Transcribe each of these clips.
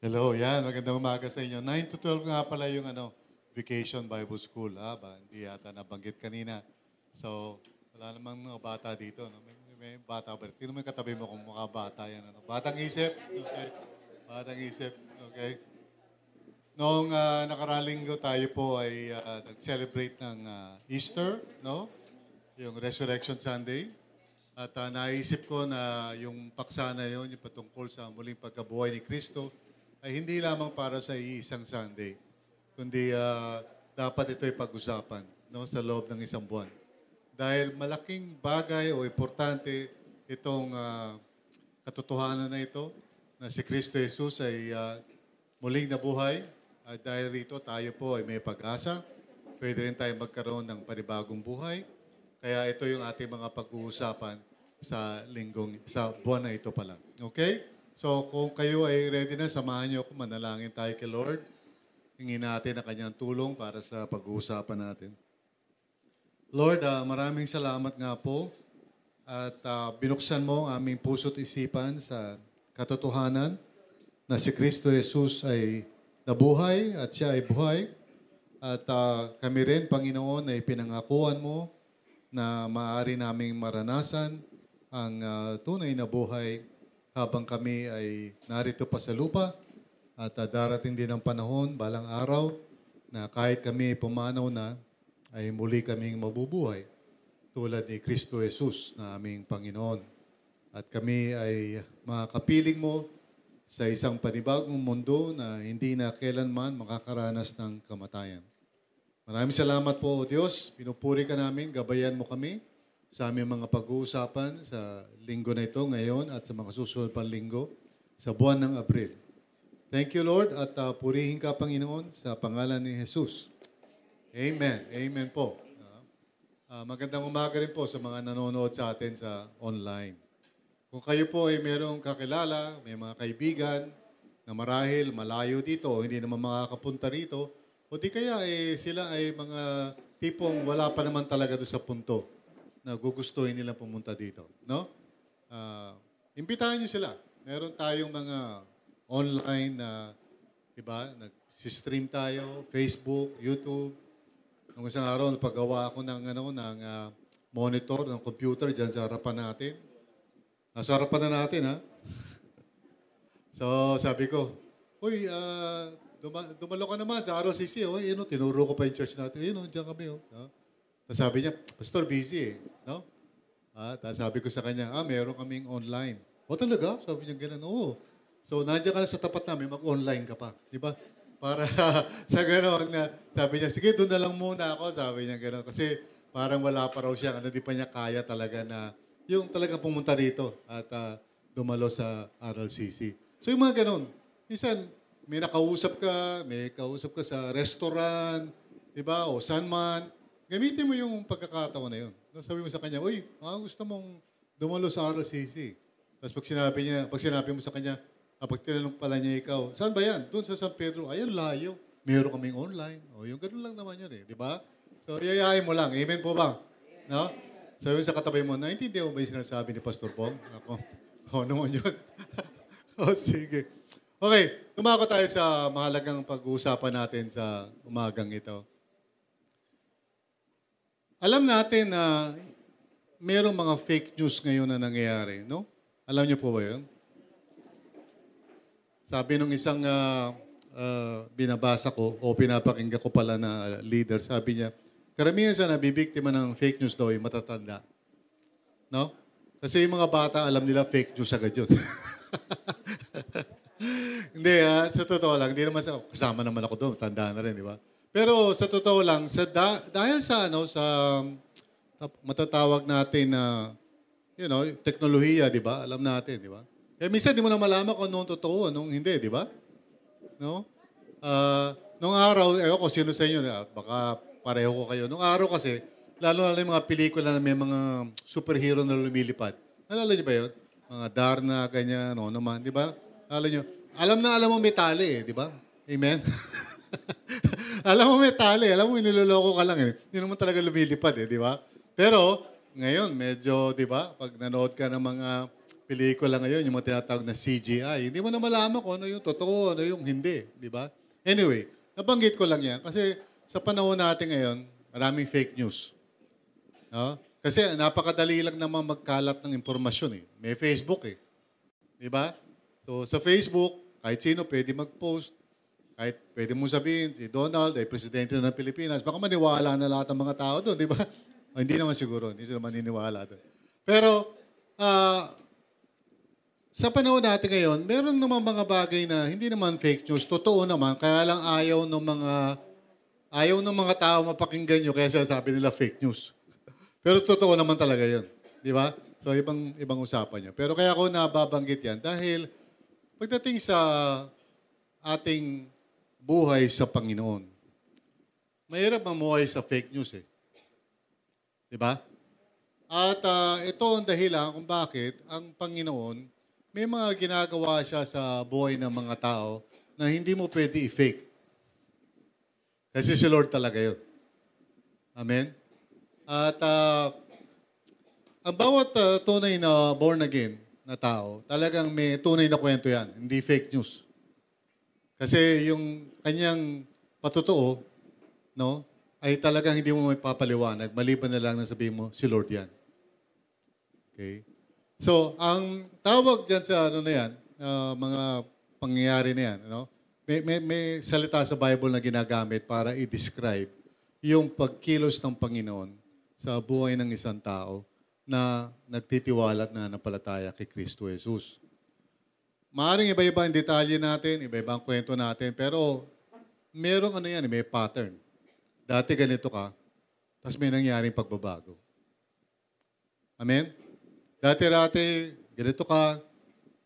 Hello, yan. Magandang umaga sa inyo. 9 to 12 nga pala yung ano, Vacation Bible School. Ha? Ba? Hindi yata nabanggit kanina. So, wala namang mga bata dito. No? May, may bata ba? Tingnan mo katabi mo kung mga bata yan. Ano? Batang isip. Okay. Batang isip. Okay. Noong uh, nakarang linggo tayo po ay ah, nag-celebrate ng ah, Easter, no? Yung Resurrection Sunday. At ah, naisip ko na yung paksa na yun, yung patungkol sa muling pagkabuhay ni Kristo, ay hindi lamang para sa iisang Sunday, kundi ah, dapat ito'y pag-usapan no, sa loob ng isang buwan. Dahil malaking bagay o importante itong ah, katotohanan na ito na si Kristo Jesus ay ah, muling nabuhay at dahil rito tayo po ay may pag-asa. Pwede rin tayo magkaroon ng panibagong buhay. Kaya ito yung ating mga pag-uusapan sa linggong, sa buwan na ito pala. Okay? So kung kayo ay ready na, samahan niyo ako, manalangin tayo kay Lord. Hingin natin ang kanyang tulong para sa pag-uusapan natin. Lord, ah, maraming salamat nga po at ah, binuksan mo ang aming puso't isipan sa katotohanan na si Kristo Jesus ay nabuhay at siya ay buhay. At ah, kami rin, Panginoon, ay pinangakuan mo na maaari naming maranasan ang ah, tunay na buhay habang kami ay narito pa sa lupa at ah, darating din ang panahon, balang araw, na kahit kami pumanaw na, ay muli kaming mabubuhay tulad ni Kristo Jesus na aming Panginoon. At kami ay mga kapiling mo sa isang panibagong mundo na hindi na kailanman makakaranas ng kamatayan. Maraming salamat po, O Diyos. Pinupuri ka namin, gabayan mo kami sa aming mga pag-uusapan sa linggo na ito ngayon at sa mga susunod pang linggo sa buwan ng Abril. Thank you, Lord, at uh, purihin ka, Panginoon, sa pangalan ni Jesus. Amen. Amen po. Ah, magandang umaga rin po sa mga nanonood sa atin sa online. Kung kayo po ay merong kakilala, may mga kaibigan na marahil malayo dito hindi naman makakapunta rito, o di kaya eh, sila ay mga tipong wala pa naman talaga doon sa punto na gugustuhin nilang pumunta dito. No? Ah, imbitahan niyo sila. Meron tayong mga online na, di ba, nag-stream tayo, Facebook, YouTube. Nung isang araw, napagawa ako ng, ano, ng ah, monitor, ng computer dyan sa harapan natin. Nasa harapan na natin, ha? so, sabi ko, Uy, ah, duma- dumalo ka naman sa ROCC. Oh, yun, oh, tinuro ko pa yung church natin. Yun, oh, dyan kami. Oh. Sabi niya, Pastor, busy eh. No? Ah, tapos sabi ko sa kanya, ah, meron kaming online. O talaga? Sabi niya gano'n, oo. So, nandiyan ka na sa tapat namin, mag-online ka pa. Di ba? Para sa gano'n na, sabi niya, sige, doon na lang muna ako. Sabi niya gano'n. Kasi parang wala pa raw siya, ano, di pa niya kaya talaga na, yung talaga pumunta rito at ah, dumalo sa RLCC. So, yung mga gano'n, minsan, may nakausap ka, may kausap ka sa restaurant, di ba? O saan man. Gamitin mo yung pagkakataon na yun. No, Sabi mo sa kanya, uy, ah, gusto mong dumalo sa RLCC. Tapos pag sinabi niya, pag sinabi mo sa kanya, ah, pag tinanong pala niya ikaw, saan ba yan? Doon sa San Pedro. Ayun, layo. Meron kaming online. O, yung ganun lang naman yun eh. Di ba? So, yayain mo lang. Amen po ba? No? Sabi mo sa katabi mo, naintindihan mo ba yung sinasabi ni Pastor Pong? Ako, oo naman yun. o, sige. Okay, tumako tayo sa mahalagang pag-uusapan natin sa umagang ito. Alam natin na mayroong mga fake news ngayon na nangyayari, no? Alam niyo po ba yun? Sabi nung isang ah, ah, binabasa ko o pinapakinggan ko pala na leader, sabi niya, karamihan sa nabibiktima ng fake news daw ay matatanda. No? Kasi yung mga bata, alam nila fake news agad yun. hindi ah, sa totoo lang, hindi naman sa, kasama naman ako doon, tanda na rin, di ba? Pero sa totoo lang, sa da- dahil sa ano, sa matatawag natin na, you know, teknolohiya, di ba? Alam natin, di ba? Eh, minsan di mo na malaman kung anong totoo, anong hindi, di ba? No? Ah, nung araw, eh ako, sino sa inyo, baka pareho ko kayo. Nung araw kasi, lalo na yung mga pelikula na may mga superhero na lumilipad. Nalala niyo ba yun? Mga Darna, ganyan, ano naman, di ba? Nalala niyo? Alam na alam mo may tali eh, di ba? Amen? alam mo may tali, alam mo niloloko ka lang eh. Hindi naman talaga lumilipad eh, di ba? Pero, ngayon, medyo, di ba, pag nanood ka ng mga pelikula ngayon, yung mga tinatawag na CGI. Hindi mo na malaman kung ano yung totoo, ano yung hindi. Di ba? Anyway, nabanggit ko lang yan kasi sa panahon natin ngayon, maraming fake news. No? Kasi napakadali lang naman magkalat ng impormasyon eh. May Facebook eh. Di ba? So sa Facebook, kahit sino pwede mag-post. Kahit pwede mo sabihin, si Donald ay presidente na ng Pilipinas. Baka maniwala na lahat ng mga tao doon, di ba? O, hindi naman siguro, hindi sila maniniwala doon. Pero, ah, sa panahon natin ngayon, meron naman mga bagay na hindi naman fake news. Totoo naman, kaya lang ayaw ng mga ayaw ng mga tao mapakinggan nyo kaya sinasabi nila fake news. Pero totoo naman talaga yun. Di ba? So, ibang, ibang usapan yun. Pero kaya ako nababanggit yan dahil pagdating sa ating buhay sa Panginoon, mahirap mamuhay sa fake news eh. Di ba? At ah, ito ang dahilan kung bakit ang Panginoon, may mga ginagawa siya sa buhay ng mga tao na hindi mo pwede i-fake. Kasi si Lord talaga yun. Amen? At ah, ang bawat ah, tunay na born again na tao, talagang may tunay na kwento yan, hindi fake news. Kasi yung kanyang patotoo, no, ay talagang hindi mo may papaliwanag, maliban na lang na sabihin mo, si Lord yan. Okay? So, ang tawag dyan sa ano na yan, ah, mga pangyayari na yan, no? may, may, may salita sa Bible na ginagamit para i-describe yung pagkilos ng Panginoon sa buhay ng isang tao na nagtitiwala at nananampalataya kay Kristo Jesus. Maaring iba-iba ang detalye natin, iba-iba ang kwento natin, pero merong ano yan, may pattern. Dati ganito ka, tapos may nangyaring pagbabago. Amen? Dati-dati, ganito ka,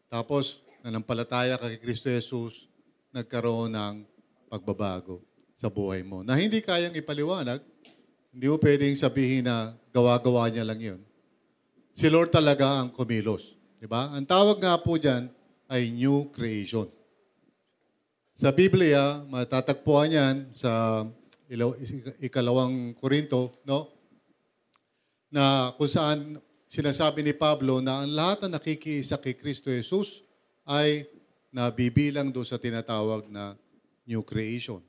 tapos nanampalataya ka kay Kristo Jesus, nagkaroon ng pagbabago sa buhay mo. Na hindi kayang ipaliwanag, hindi mo pwedeng sabihin na gawa-gawa niya lang yun. Si Lord talaga ang kumilos. Di ba? Ang tawag nga po dyan ay new creation. Sa Biblia, matatagpuan yan sa ikalawang Korinto, no? Na kung saan sinasabi ni Pablo na ang lahat na nakikiisa kay Kristo Jesus ay nabibilang doon sa tinatawag na new creation.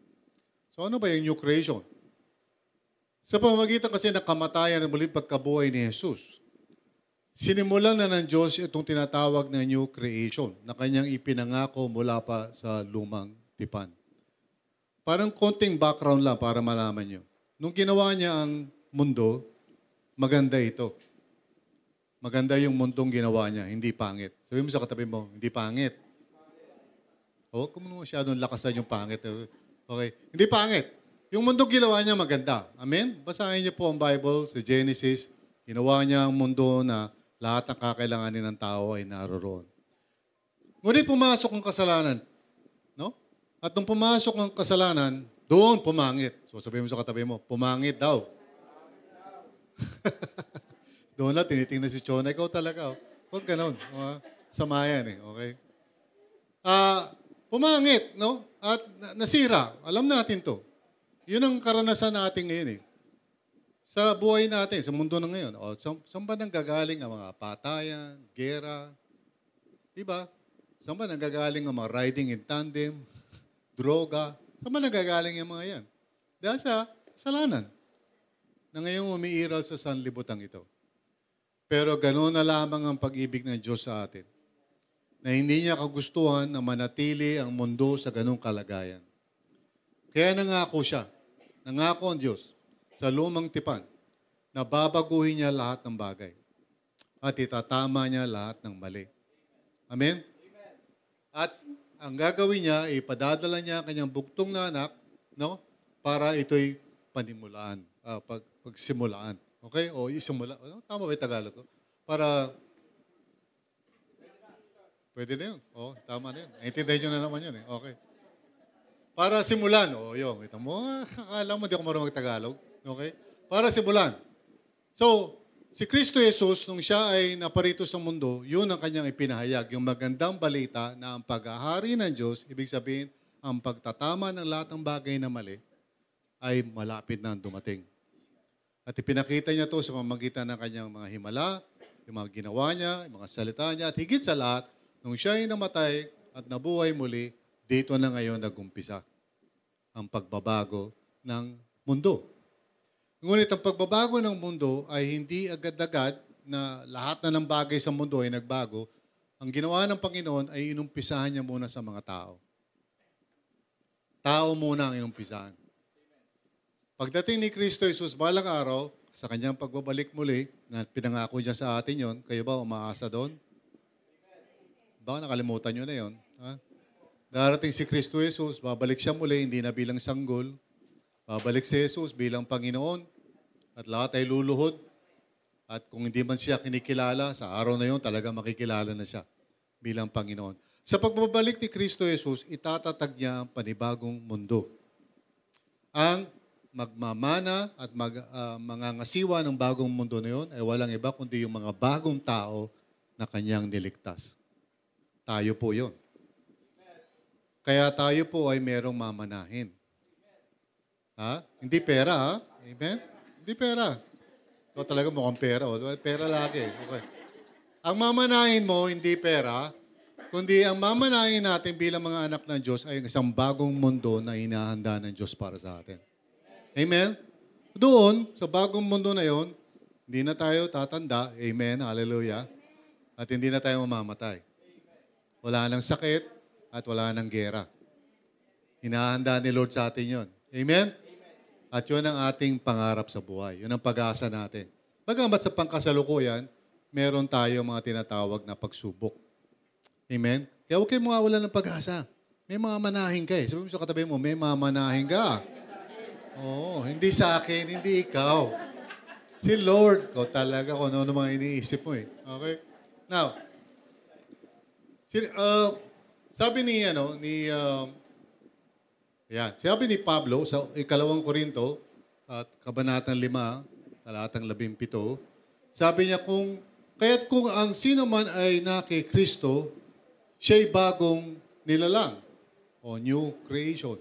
So ano ba yung new creation? Sa pamamagitan kasi ng kamatayan at muling pagkabuhay ni Jesus, sinimulan na ng Diyos itong tinatawag na new creation na kanyang ipinangako mula pa sa lumang tipan. Parang konting background lang para malaman nyo. Nung ginawa niya ang mundo, maganda ito. Maganda yung mundong ginawa niya, hindi pangit. Sabi mo sa katabi mo, hindi pangit. Huwag ko mo masyadong lakasan yung pangit. Okay? Hindi pangit. Yung mundong ginawa niya maganda. Amen? Basahin niyo po ang Bible sa Genesis. Ginawa niya ang mundo na lahat ng kakailanganin ng tao ay naroroon. Ngunit pumasok ang kasalanan. No? At nung pumasok ang kasalanan, doon pumangit. So sabihin mo sa katabi mo, pumangit daw. doon na, tinitingnan si Chona. Ikaw talaga. Oh. Huwag ganun. Uh, samayan eh. Okay? Ah, pumangit, no? At na- nasira. Alam natin to. Yun ang karanasan natin ngayon eh. Sa buhay natin, sa mundo na ngayon, o, sa, saan ba nang gagaling ang mga patayan, gera? Diba? Saan ba nang gagaling ang mga riding in tandem, droga? Saan ba nang gagaling yung mga yan? Dahil sa kasalanan na ngayong umiiral sa sanlibutan ito. Pero gano'n na lamang ang pag-ibig ng Diyos sa atin na hindi niya kagustuhan na manatili ang mundo sa ganong kalagayan. Kaya nangako siya, nangako ang Diyos sa lumang tipan na babaguhin niya lahat ng bagay at itatama niya lahat ng mali. Amen? At ang gagawin niya, ipadadala niya ang kanyang bugtong na anak, no? Para ito'y panimulaan, ah, pag, pagsimulaan. Okay? O isimula. Ano? Tama ba yung Tagalog? Para Pwede na yun. Oo, tama na yun. Naintindihan nyo na naman yun eh. Okay. Para simulan. O, yun. Ito mo, akala mo di ako marunong Tagalog. Okay? Para simulan. So, si Kristo Jesus, nung siya ay naparito sa mundo, yun ang kanyang ipinahayag. Yung magandang balita na ang pag-ahari ng Diyos, ibig sabihin, ang pagtatama ng lahat ng bagay na mali, ay malapit na dumating. At ipinakita niya to sa pamagitan ng kanyang mga himala, yung mga ginawa niya, yung mga salita niya, at higit sa lahat, nung siya ay namatay at nabuhay muli, dito na ngayon nagumpisa ang pagbabago ng mundo. Ngunit ang pagbabago ng mundo ay hindi agad-agad na lahat na ng bagay sa mundo ay nagbago. Ang ginawa ng Panginoon ay inumpisahan niya muna sa mga tao. Tao muna ang inumpisahan. Pagdating ni Kristo Jesus balang araw, sa kanyang pagbabalik muli, na pinangako niya sa atin yon, kayo ba umaasa doon? Baka nakalimutan nyo na yon. Ha? Darating si Kristo Jesus, babalik siya muli, hindi na bilang sanggol. Babalik si Jesus bilang Panginoon. At lahat ay luluhod. At kung hindi man siya kinikilala, sa araw na yon talaga makikilala na siya bilang Panginoon. Sa pagbabalik ni Kristo Jesus, itatatag niya ang panibagong mundo. Ang magmamana at mag, ah, mangangasiwa ng bagong mundo na yun ay walang iba kundi yung mga bagong tao na kanyang niligtas. Tayo po yon. Kaya tayo po ay merong mamanahin. Ha? Hindi pera, ha? Amen? Hindi pera. Ikaw talaga mukhang pera. Oh. Pera lagi. Okay. Ang mamanahin mo, hindi pera, kundi ang mamanahin natin bilang mga anak ng Diyos ay isang bagong mundo na inahanda ng Diyos para sa atin. Amen? Doon, sa bagong mundo na yon, hindi na tayo tatanda. Amen? Hallelujah. At hindi na tayo mamamatay. Wala nang sakit at wala nang gera. Hinahanda ni Lord sa atin yon. Amen? At yun ang ating pangarap sa buhay. Yun ang pag-asa natin. Bagamat sa pangkasalukuyan, meron tayo mga tinatawag na pagsubok. Amen? Kaya huwag kayong mawawala ng pag-asa. May mga manahin ka eh. Sabi mo sa katabi mo, may mga manahin ka. Oo, hindi sa akin, hindi ikaw. Si Lord, ko talaga kung ano mga iniisip mo eh. Okay? Now, si, uh, sabi ni, ano, ni, uh, yan, sabi ni Pablo sa ikalawang Korinto, at kabanatang lima, talatang labing pito, sabi niya kung, kaya't kung ang sino man ay na kay Kristo, siya'y bagong nilalang o new creation.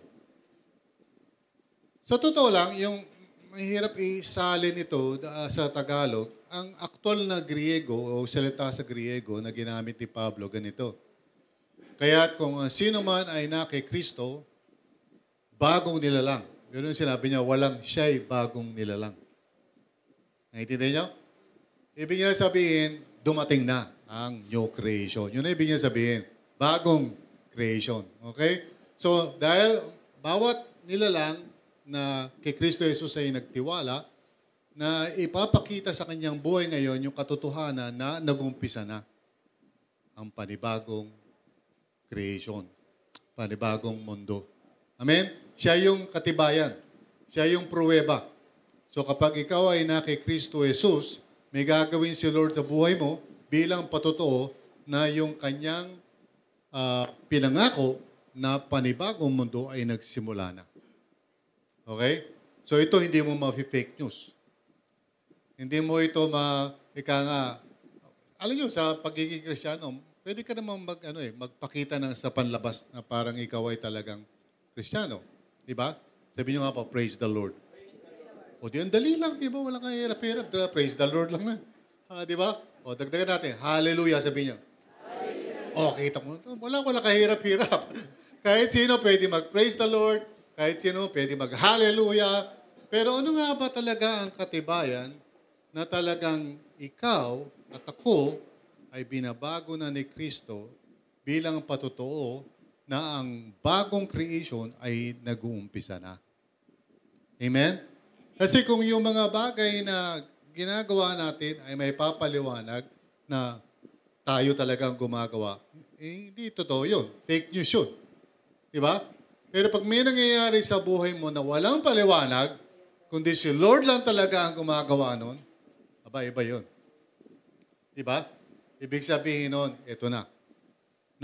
Sa totoo lang, yung mahirap isalin ito sa Tagalog, ang aktual na Griego o salita sa Griego na ginamit ni Pablo, ganito. Kaya kung ang sino man ay na kay Kristo, bagong nilalang. Yun yung sinabi niya, walang siya'y bagong nilalang. Naintindihan niyo? Ibig niya sabihin, dumating na ang new creation. Yun ang ibig niya sabihin. Bagong creation. Okay? So, dahil bawat nilalang na kay Kristo Jesus ay nagtiwala, na ipapakita sa kanyang buhay ngayon yung katotohanan na nagumpisa na ang panibagong creation. Panibagong mundo. Amen? Siya yung katibayan. Siya yung pruweba. So kapag ikaw ay na kay Kristo Jesus, may gagawin si Lord sa buhay mo bilang patotoo na yung kanyang ah, pinangako na panibagong mundo ay nagsimula na. Okay? So ito hindi mo ma-fake news. Hindi mo ito ma, ika nga, alam nyo, sa pagiging kristyano, pwede ka naman mag, ano eh, magpakita ng sa panlabas na parang ikaw ay talagang kristyano. Di ba? Sabi nyo nga po, praise the Lord. O di, ang dali lang, di ba? Walang kahirap-hirap. Praise the Lord lang na. Ah, di ba? O, dagdagan natin. Hallelujah, sabi nyo. O, kita mo. Wala, wala kahirap-hirap. Kahit sino pwede mag-praise the Lord. Kahit sino pwede mag-hallelujah. Pero ano nga ba talaga ang katibayan na talagang ikaw at ako ay binabago na ni Kristo bilang patotoo na ang bagong creation ay nag-uumpisa na. Amen? Kasi kung yung mga bagay na ginagawa natin ay may papaliwanag na tayo talagang gumagawa, eh, hindi totoo yun. Fake news yun. Di ba? Pero pag may nangyayari sa buhay mo na walang paliwanag, kundi si Lord lang talaga ang gumagawa nun, aba, iba yun. Di ba? Ibig sabihin nun, ito na.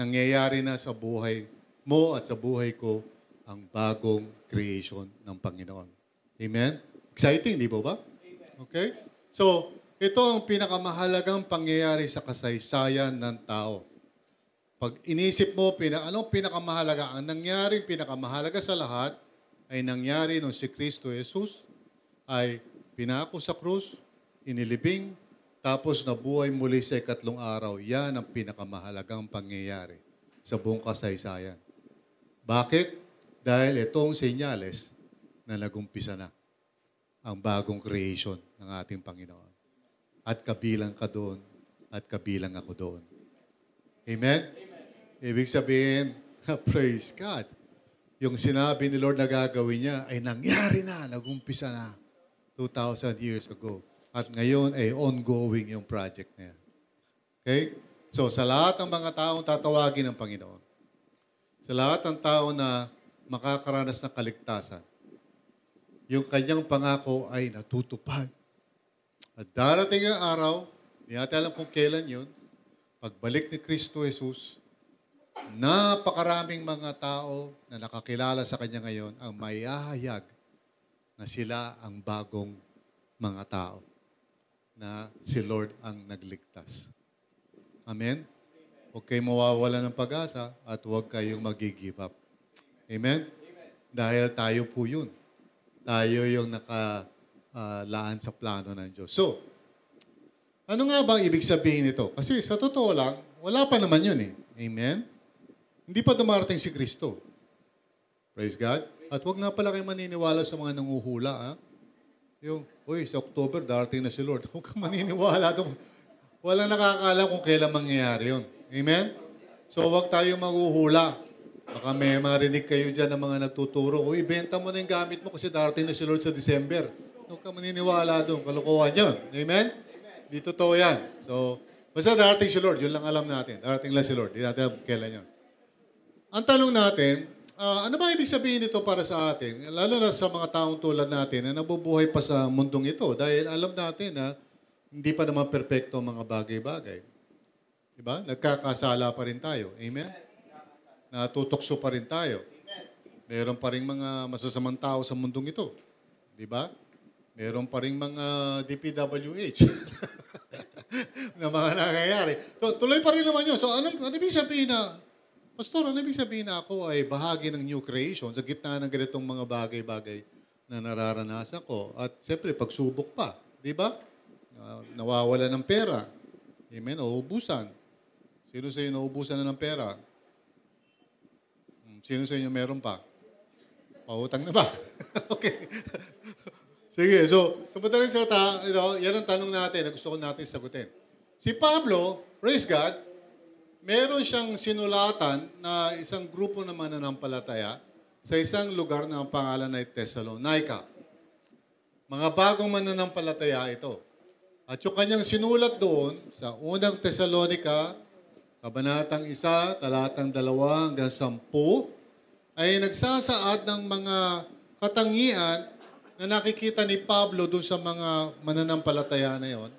Nangyayari na sa buhay mo at sa buhay ko ang bagong creation ng Panginoon. Amen? Exciting, di ba ba? Okay? So, ito ang pinakamahalagang pangyayari sa kasaysayan ng tao. Pag inisip mo, pina, anong pinakamahalaga? Ang nangyaring pinakamahalaga sa lahat ay nangyari nung si Kristo Jesus ay pinako sa krus, inilibing, tapos nabuhay muli sa ikatlong araw. Yan ang pinakamahalagang pangyayari sa buong kasaysayan. Bakit? Dahil itong senyales na nagumpisa na ang bagong creation ng ating Panginoon. At kabilang ka doon at kabilang ako doon. Amen? Ibig sabihin, praise God. Yung sinabi ni Lord na gagawin niya ay nangyari na, nagumpisa na 2,000 years ago. At ngayon ay ongoing yung project na yan. Okay? So sa lahat ng mga taong tatawagin ng Panginoon, sa lahat ng tao na makakaranas ng kaligtasan, yung kanyang pangako ay natutupad. At darating ang araw, hindi natin alam kung kailan yun, pagbalik ni Kristo Jesus, napakaraming mga tao na nakakilala sa Kanya ngayon ang mayahayag na sila ang bagong mga tao na si Lord ang nagligtas. Amen? Huwag kayong mawawala ng pag-asa at huwag kayong mag-give up. Amen? Dahil tayo po yun. Tayo yung nakalaan sa plano ng Diyos. So, ano nga bang ibig sabihin nito? Kasi sa totoo lang, wala pa naman yun eh. Amen? Hindi pa dumarating si Kristo. Praise God. At wag nga pala kayo maniniwala sa mga nanguhula. Ha? Yung, uy, sa October, darating na si Lord. Huwag kang maniniwala doon. Walang nakakaalam kung kailan mangyayari yun. Amen? So, wag tayo maghuhula. Baka may marinig kayo dyan ng mga nagtuturo. Uy, benta mo na yung gamit mo kasi darating na si Lord sa December. Huwag kang maniniwala doon. Kalokohan yun. Amen? Di totoo yan. So, basta darating si Lord. Yun lang alam natin. Darating lang si Lord. Di natin kailan yun. Ang tanong natin, ah, ano ba ibig sabihin nito para sa atin? Lalo na sa mga taong tulad natin na nabubuhay pa sa mundong ito. Dahil alam natin na hindi pa naman perpekto ang mga bagay-bagay. Diba? Nagkakasala pa rin tayo. Amen? Natutokso pa rin tayo. Meron pa rin mga masasamang tao sa mundong ito. Di ba? Meron pa rin mga DPWH na mga nangyayari. So, tuloy pa rin naman yun. So, ano, ano ibig sabihin na, Pastor, ano ibig sabihin na ako ay bahagi ng new creation sa gitna ng ganitong mga bagay-bagay na nararanasan ko. At siyempre, pagsubok pa. Di ba? Na- nawawala ng pera. Amen? Nauubusan. Sino sa inyo nauubusan na ng pera? Hmm, Sino sa inyo meron pa? Pautang na ba? okay. Sige, so, sa madaling salita, you know, yan ang tanong natin na gusto ko natin sagutin. Si Pablo, praise God, meron siyang sinulatan na isang grupo ng mananampalataya sa isang lugar na ang pangalan ay Thessalonica. Mga bagong mananampalataya ito. At yung kanyang sinulat doon sa unang Thessalonica, kabanatang isa, talatang dalawa hanggang sampu, ay nagsasaad ng mga katangian na nakikita ni Pablo doon sa mga mananampalataya na yon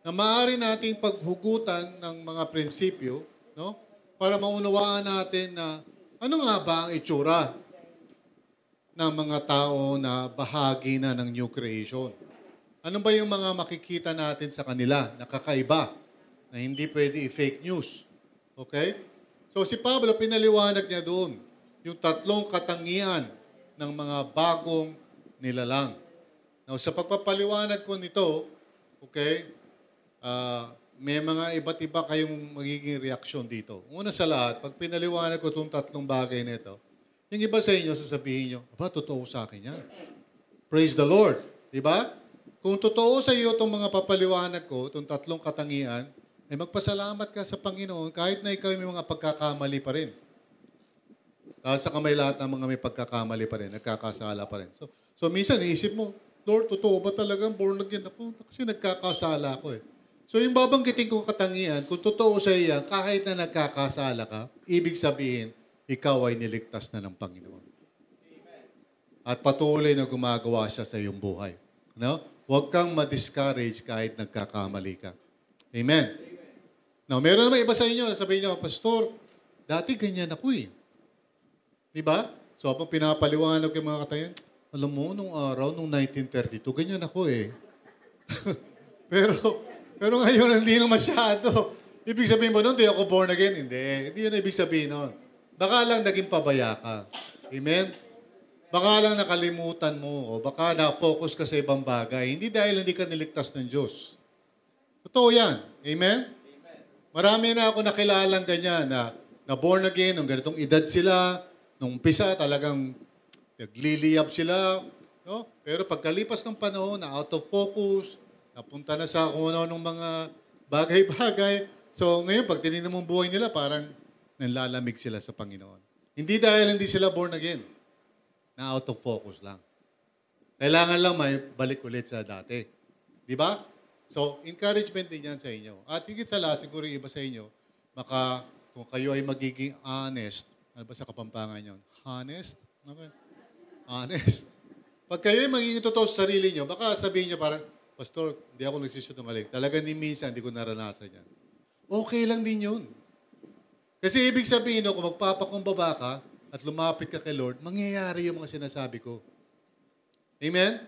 na maaari nating paghugutan ng mga prinsipyo no? para maunawaan natin na ano nga ba ang itsura ng mga tao na bahagi na ng new creation. Ano ba yung mga makikita natin sa kanila na kakaiba na hindi pwede i-fake news? Okay? So si Pablo, pinaliwanag niya doon yung tatlong katangian ng mga bagong nilalang. Now, sa pagpapaliwanag ko nito, okay, ah, may mga iba't iba kayong magiging reaksyon dito. Una sa lahat, pag pinaliwanag ko itong tatlong bagay nito, yung iba sa inyo, sasabihin nyo, aba, totoo sa akin yan. Praise the Lord. Di ba? Kung totoo sa iyo itong mga papaliwanag ko, itong tatlong katangian, ay magpasalamat ka sa Panginoon kahit na ikaw may mga pagkakamali pa rin. Dahil sa kamay lahat ng mga may pagkakamali pa rin, nagkakasala pa rin. So, so minsan, iisip mo, Lord, totoo ba talagang born again ako? Kasi nagkakasala ako eh. So yung babanggitin kong katangian, kung totoo sa iya, kahit na nagkakasala ka, ibig sabihin, ikaw ay niligtas na ng Panginoon. At patuloy na gumagawa siya sa iyong buhay. No? Huwag kang ma-discourage kahit nagkakamali ka. Amen. Now, meron naman iba sa inyo, sabihin niyo, Pastor, dati ganyan ako eh. Di ba? So, habang pinapaliwanag yung mga katayan, alam mo, nung araw, nung 1932, ganyan ako eh. pero, pero ngayon, hindi na masyado. Ibig sabihin mo nun, di ako born again? Hindi. Hindi yun ibig sabihin nun. Baka lang naging pabaya ka. Amen? Baka lang nakalimutan mo o baka na-focus ka sa ibang bagay. Hindi dahil hindi ka niligtas ng Diyos. Totoo yan. Amen? Marami na ako nakilalang ganyan na, na born again, nung ganitong edad sila, nung umpisa talagang nagliliyab sila. No? Pero pagkalipas ng panahon, na out of focus, napunta na sa kung ano ng mga bagay-bagay. So ngayon, pag tinignan mo ang buhay nila, parang nanlalamig sila sa Panginoon. Hindi dahil hindi sila born again, na out of focus lang. Kailangan lang may balik ulit sa dati. Di ba? So, encouragement din yan sa inyo. At higit sa lahat, siguro iba sa inyo, maka, kung kayo ay magiging honest, ano ba sa kapampangan yun? Honest? Okay. Honest. Pag kayo ay magiging totoo sa sarili nyo, baka sabihin nyo parang, Pastor, hindi ako nagsisinungaling. Talaga ni minsan, hindi ko naranasan yan. Okay lang din yun. Kasi ibig sabihin, no, kung magpapakumbaba ka at lumapit ka kay Lord, mangyayari yung mga sinasabi ko. Amen?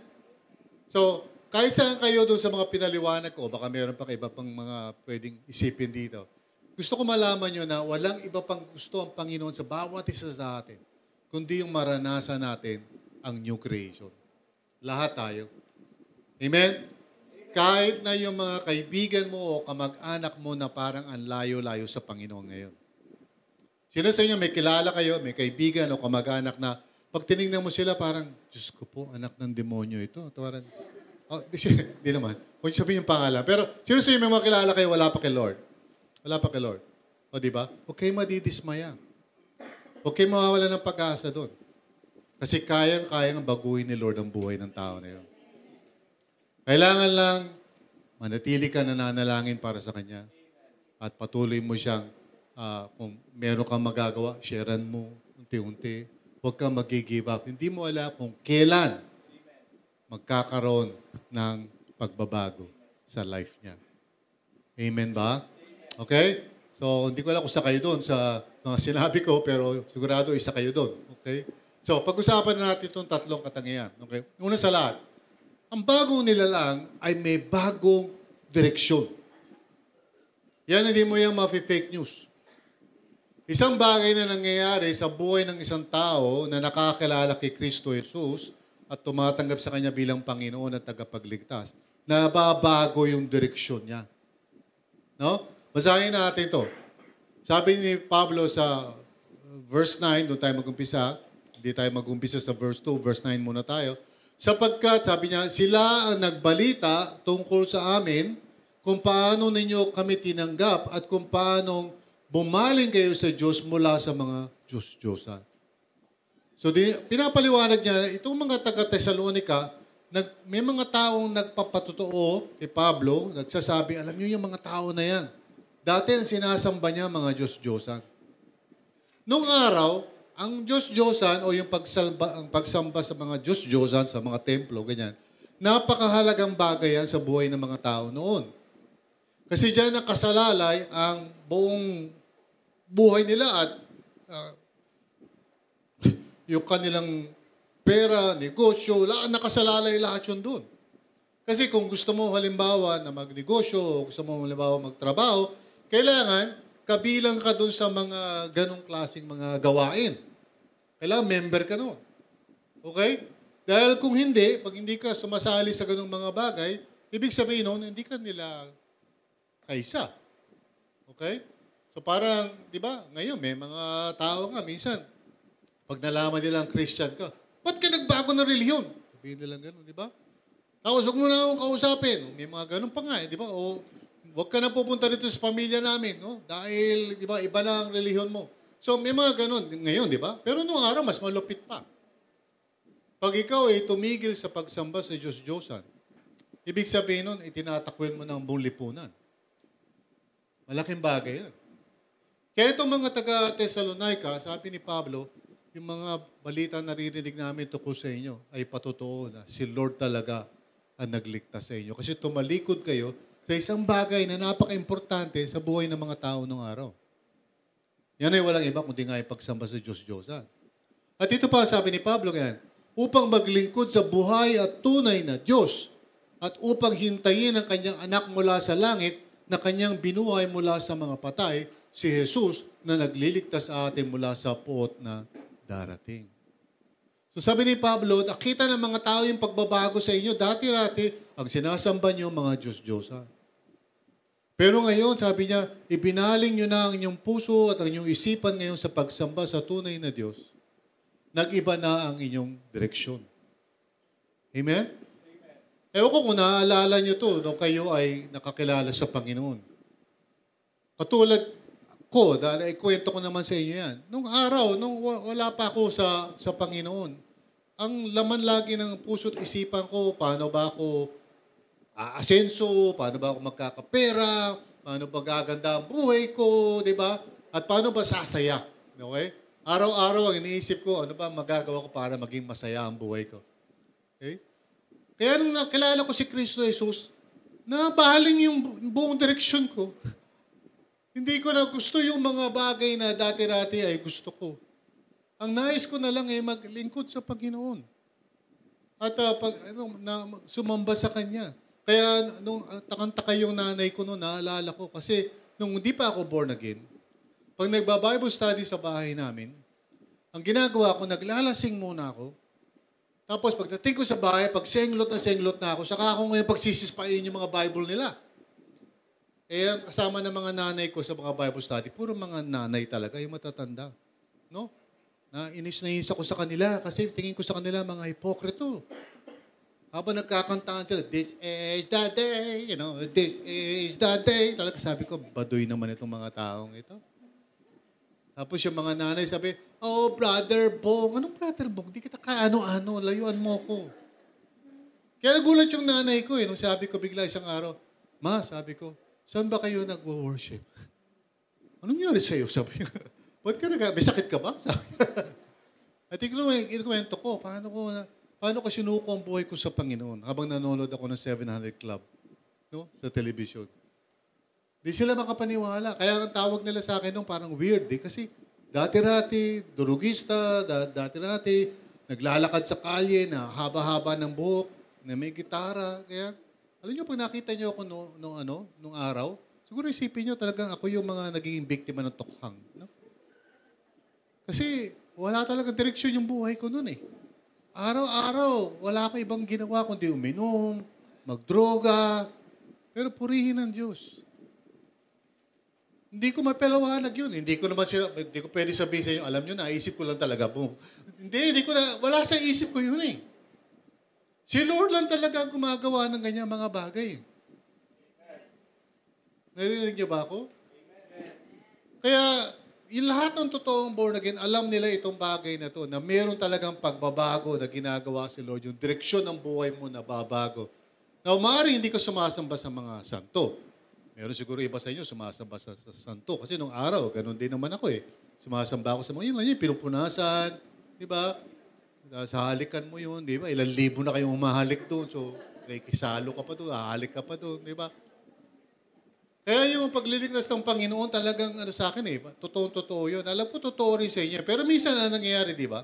So, kahit saan kayo doon sa mga pinaliwanag ko, baka meron pa iba pang mga pwedeng isipin dito. Gusto ko malaman nyo na walang iba pang gusto ang Panginoon sa bawat isa sa atin, kundi yung maranasan natin ang new creation. Lahat tayo. Amen? Kahit na yung mga kaibigan mo o kamag-anak mo na parang ang layo-layo sa Panginoon ngayon. Sino sa inyo may kilala kayo, may kaibigan o kamag-anak na pag tinignan mo sila parang, Diyos ko po, anak ng demonyo ito. Parang, oh, di, naman. Kung sabihin yung pangalan. Pero sino sa inyo may mga kilala kayo, wala pa kay Lord? Wala pa kay Lord. O di ba? Huwag kayo madidismaya. Huwag kayo mawawala ng pag-asa doon. Kasi kayang-kayang baguhin ni Lord ang buhay ng tao na yun. Kailangan lang manatili ka nananalangin para sa Kanya at patuloy mo siyang ah, kung meron kang magagawa, sharean mo unti-unti. Huwag kang mag-give up. Hindi mo alam kung kailan magkakaroon ng pagbabago sa life niya. Amen ba? Okay? So, hindi ko alam kung sa kayo doon sa mga sinabi ko, pero sigurado isa kayo doon. Okay? So, pag-usapan na natin itong tatlong katangian. Okay? Una sa lahat, ang bagong nilalang ay may bagong direksyon. Yan, hindi mo yung mafi-fake news. Isang bagay na nangyayari sa buhay ng isang tao na nakakilala kay Kristo Jesus at tumatanggap sa Kanya bilang Panginoon at tagapagligtas, nababago yung direksyon niya. No? Basahin natin ito. Sabi ni Pablo sa uh, verse 9, doon tayo mag-umpisa. Hindi tayo mag-umpisa sa verse 2, verse 9 muna tayo. Sapagkat, sabi niya, sila ang nagbalita tungkol sa amin kung paano ninyo kami tinanggap at kung paano bumaling kayo sa Diyos mula sa mga Diyos-Diyosan. So, di, pinapaliwanag niya, itong mga taga-Tesalonika, nag, may mga taong nagpapatotoo kay Pablo, nagsasabi, alam niyo yung mga tao na yan. Dati ang sinasamba niya mga Diyos-Diyosan. Nung araw, ang Diyos-Diyosan o yung pagsalba, ang pagsamba sa mga Diyos-Diyosan, sa mga templo, ganyan, napakahalagang bagay yan sa buhay ng mga tao noon. Kasi diyan nakasalalay ang buong buhay nila at ah, yung kanilang pera, negosyo, lahat nakasalalay lahat yun doon. Kasi kung gusto mo halimbawa na magnegosyo o gusto mo halimbawa magtrabaho, kailangan kabilang ka doon sa mga ganong klaseng mga gawain. Kailangan member ka noon. Okay? Dahil kung hindi, pag hindi ka sumasali sa ganong mga bagay, ibig sabihin noon, hindi ka nila kaisa. Okay? So parang, di ba, ngayon may mga tao nga, minsan, pag nalaman nila ang Christian ka, ba't ka nagbago ng reliyon? Sabihin nila gano'n, di ba? Tapos huwag mo na akong kausapin. May mga ganun pa nga, eh, di ba? O huwag ka na pupunta dito sa pamilya namin, no? Dahil, di ba, iba na ang reliyon mo. So may mga ganun ngayon, di ba? Pero noong araw, mas malupit pa. Pag ikaw ay tumigil sa pagsamba sa Diyos-Diyosan, ibig sabihin nun, itinatakwil mo ng buong lipunan. Malaking bagay yun. Kaya itong mga taga-Thessalonica, sabi ni Pablo, yung mga balita na naririnig namin tungkol sa inyo ay patotoo na si Lord talaga ang nagligtas sa inyo. Kasi tumalikod kayo sa isang bagay na napaka-importante sa buhay ng mga tao noong araw. Yan ay walang iba kundi nga yung pagsamba sa Diyos-Diyosan. At ito pa sabi ni Pablo ngayon, upang maglingkod sa buhay at tunay na Diyos at upang hintayin ang kanyang anak mula sa langit na kanyang binuhay mula sa mga patay, si Jesus na nagliligtas sa atin mula sa puot na darating. So sabi ni Pablo, nakita ng mga tao yung pagbabago sa inyo. Dati-rati, ang sinasamba niyo mga Diyos-Diyosa. Pero ngayon, sabi niya, ibinaling niyo na ang inyong puso at ang inyong isipan ngayon sa pagsamba sa tunay na Diyos. Nag-iba na ang inyong direksyon. Amen? Ewan ko kung naaalala niyo to nung kayo ay nakakilala sa Panginoon. Katulad ko, dahil ikwento ko naman sa inyo yan. Nung araw, nung wa- wala pa ako sa, sa Panginoon, ang laman lagi ng puso at isipan ko, paano ba ako aasenso, paano ba ako magkakapera, paano ba gaganda ang buhay ko, di ba? At paano ba sasaya? Okay? Araw-araw ang iniisip ko, ano ba magagawa ko para maging masaya ang buhay ko? Okay? Kaya nung nakilala ko si Kristo Jesus, nabaling yung bu- buong direksyon ko. Hindi ko na gusto yung mga bagay na dati-dati ay gusto ko. Ang nais ko na lang ay maglingkod sa Panginoon. At ah, pag, ano, na, sumamba sa Kanya. Kaya nung takang-taka yung nanay ko noon, naalala ko. Kasi nung hindi pa ako born again, pag nagba-Bible study sa bahay namin, ang ginagawa ko, naglalasing muna ako. Tapos pagdating ko sa bahay, pag senglot na senglot na ako, saka ako ngayon pagsisispain yung mga Bible nila. Eh, kasama ng mga nanay ko sa mga Bible study, puro mga nanay talaga, yung matatanda. No? Na inis na inis ako sa kanila kasi tingin ko sa kanila mga hipokrito. Habang nagkakantaan sila, this is the day, you know, this is the day. Talaga sabi ko, baduy naman itong mga taong ito. Tapos yung mga nanay sabi, oh, Brother Bong. Anong Brother Bong? Di kita kaano-ano, layuan mo ko. Kaya nagulat yung nanay ko eh, nung sabi ko bigla isang araw, Ma, sabi ko, saan ba kayo nagwo-worship? Anong nangyari sa'yo? Sabi niya, ba't ka nag- may sakit ka ba? Sabi At ikinuwento ikinuwento ko, paano ko, na, paano ko sinuko ang buhay ko sa Panginoon habang nanonood ako ng 700 Club no? sa television. Di sila makapaniwala. Kaya ang tawag nila sa akin nung parang weird eh. Kasi dati-rati, durugista, da- dati-rati, naglalakad sa kalye na haba-haba ng buhok, na may gitara. Kaya, alam niyo, pag nakita niyo ako nung, nung, ano, nung araw, siguro isipin niyo talagang ako yung mga naging biktima ng tukhang. No? Kasi wala talagang direksyon yung buhay ko noon eh. Araw-araw, wala ako ibang ginawa kundi uminom, magdroga, pero purihin ng Diyos. Hindi ko mapelawanag yun. Hindi ko naman sila, hindi ko pwede sabihin sa inyo, alam nyo, naisip ko lang talaga. Boom. Hindi, hindi ko na, wala sa isip ko yun eh. Si Lord lang talaga ang gumagawa ng ganyan mga bagay. Narinig niyo ba ako? Kaya, yung lahat ng totoong born again, alam nila itong bagay na to, na meron talagang pagbabago na ginagawa si Lord. Yung direksyon ng buhay mo na babago. Now, maaaring hindi ka sumasamba sa mga santo. Meron siguro iba sa inyo sumasamba sa, sa santo. Kasi nung araw, ganun din naman ako eh. Sumasamba ako sa mga, yun, yun, pinupunasan, di ba? Sa halikan mo yun, di ba? Ilang libo na kayong umahalik doon. So, kay kisalo ka pa doon, hahalik ka pa doon, di ba? Kaya yung pagliligtas ng Panginoon talagang ano sa akin eh, totoong-totoo yun. Alam ko totoo rin sa inyo. Pero minsan na nangyayari, di ba?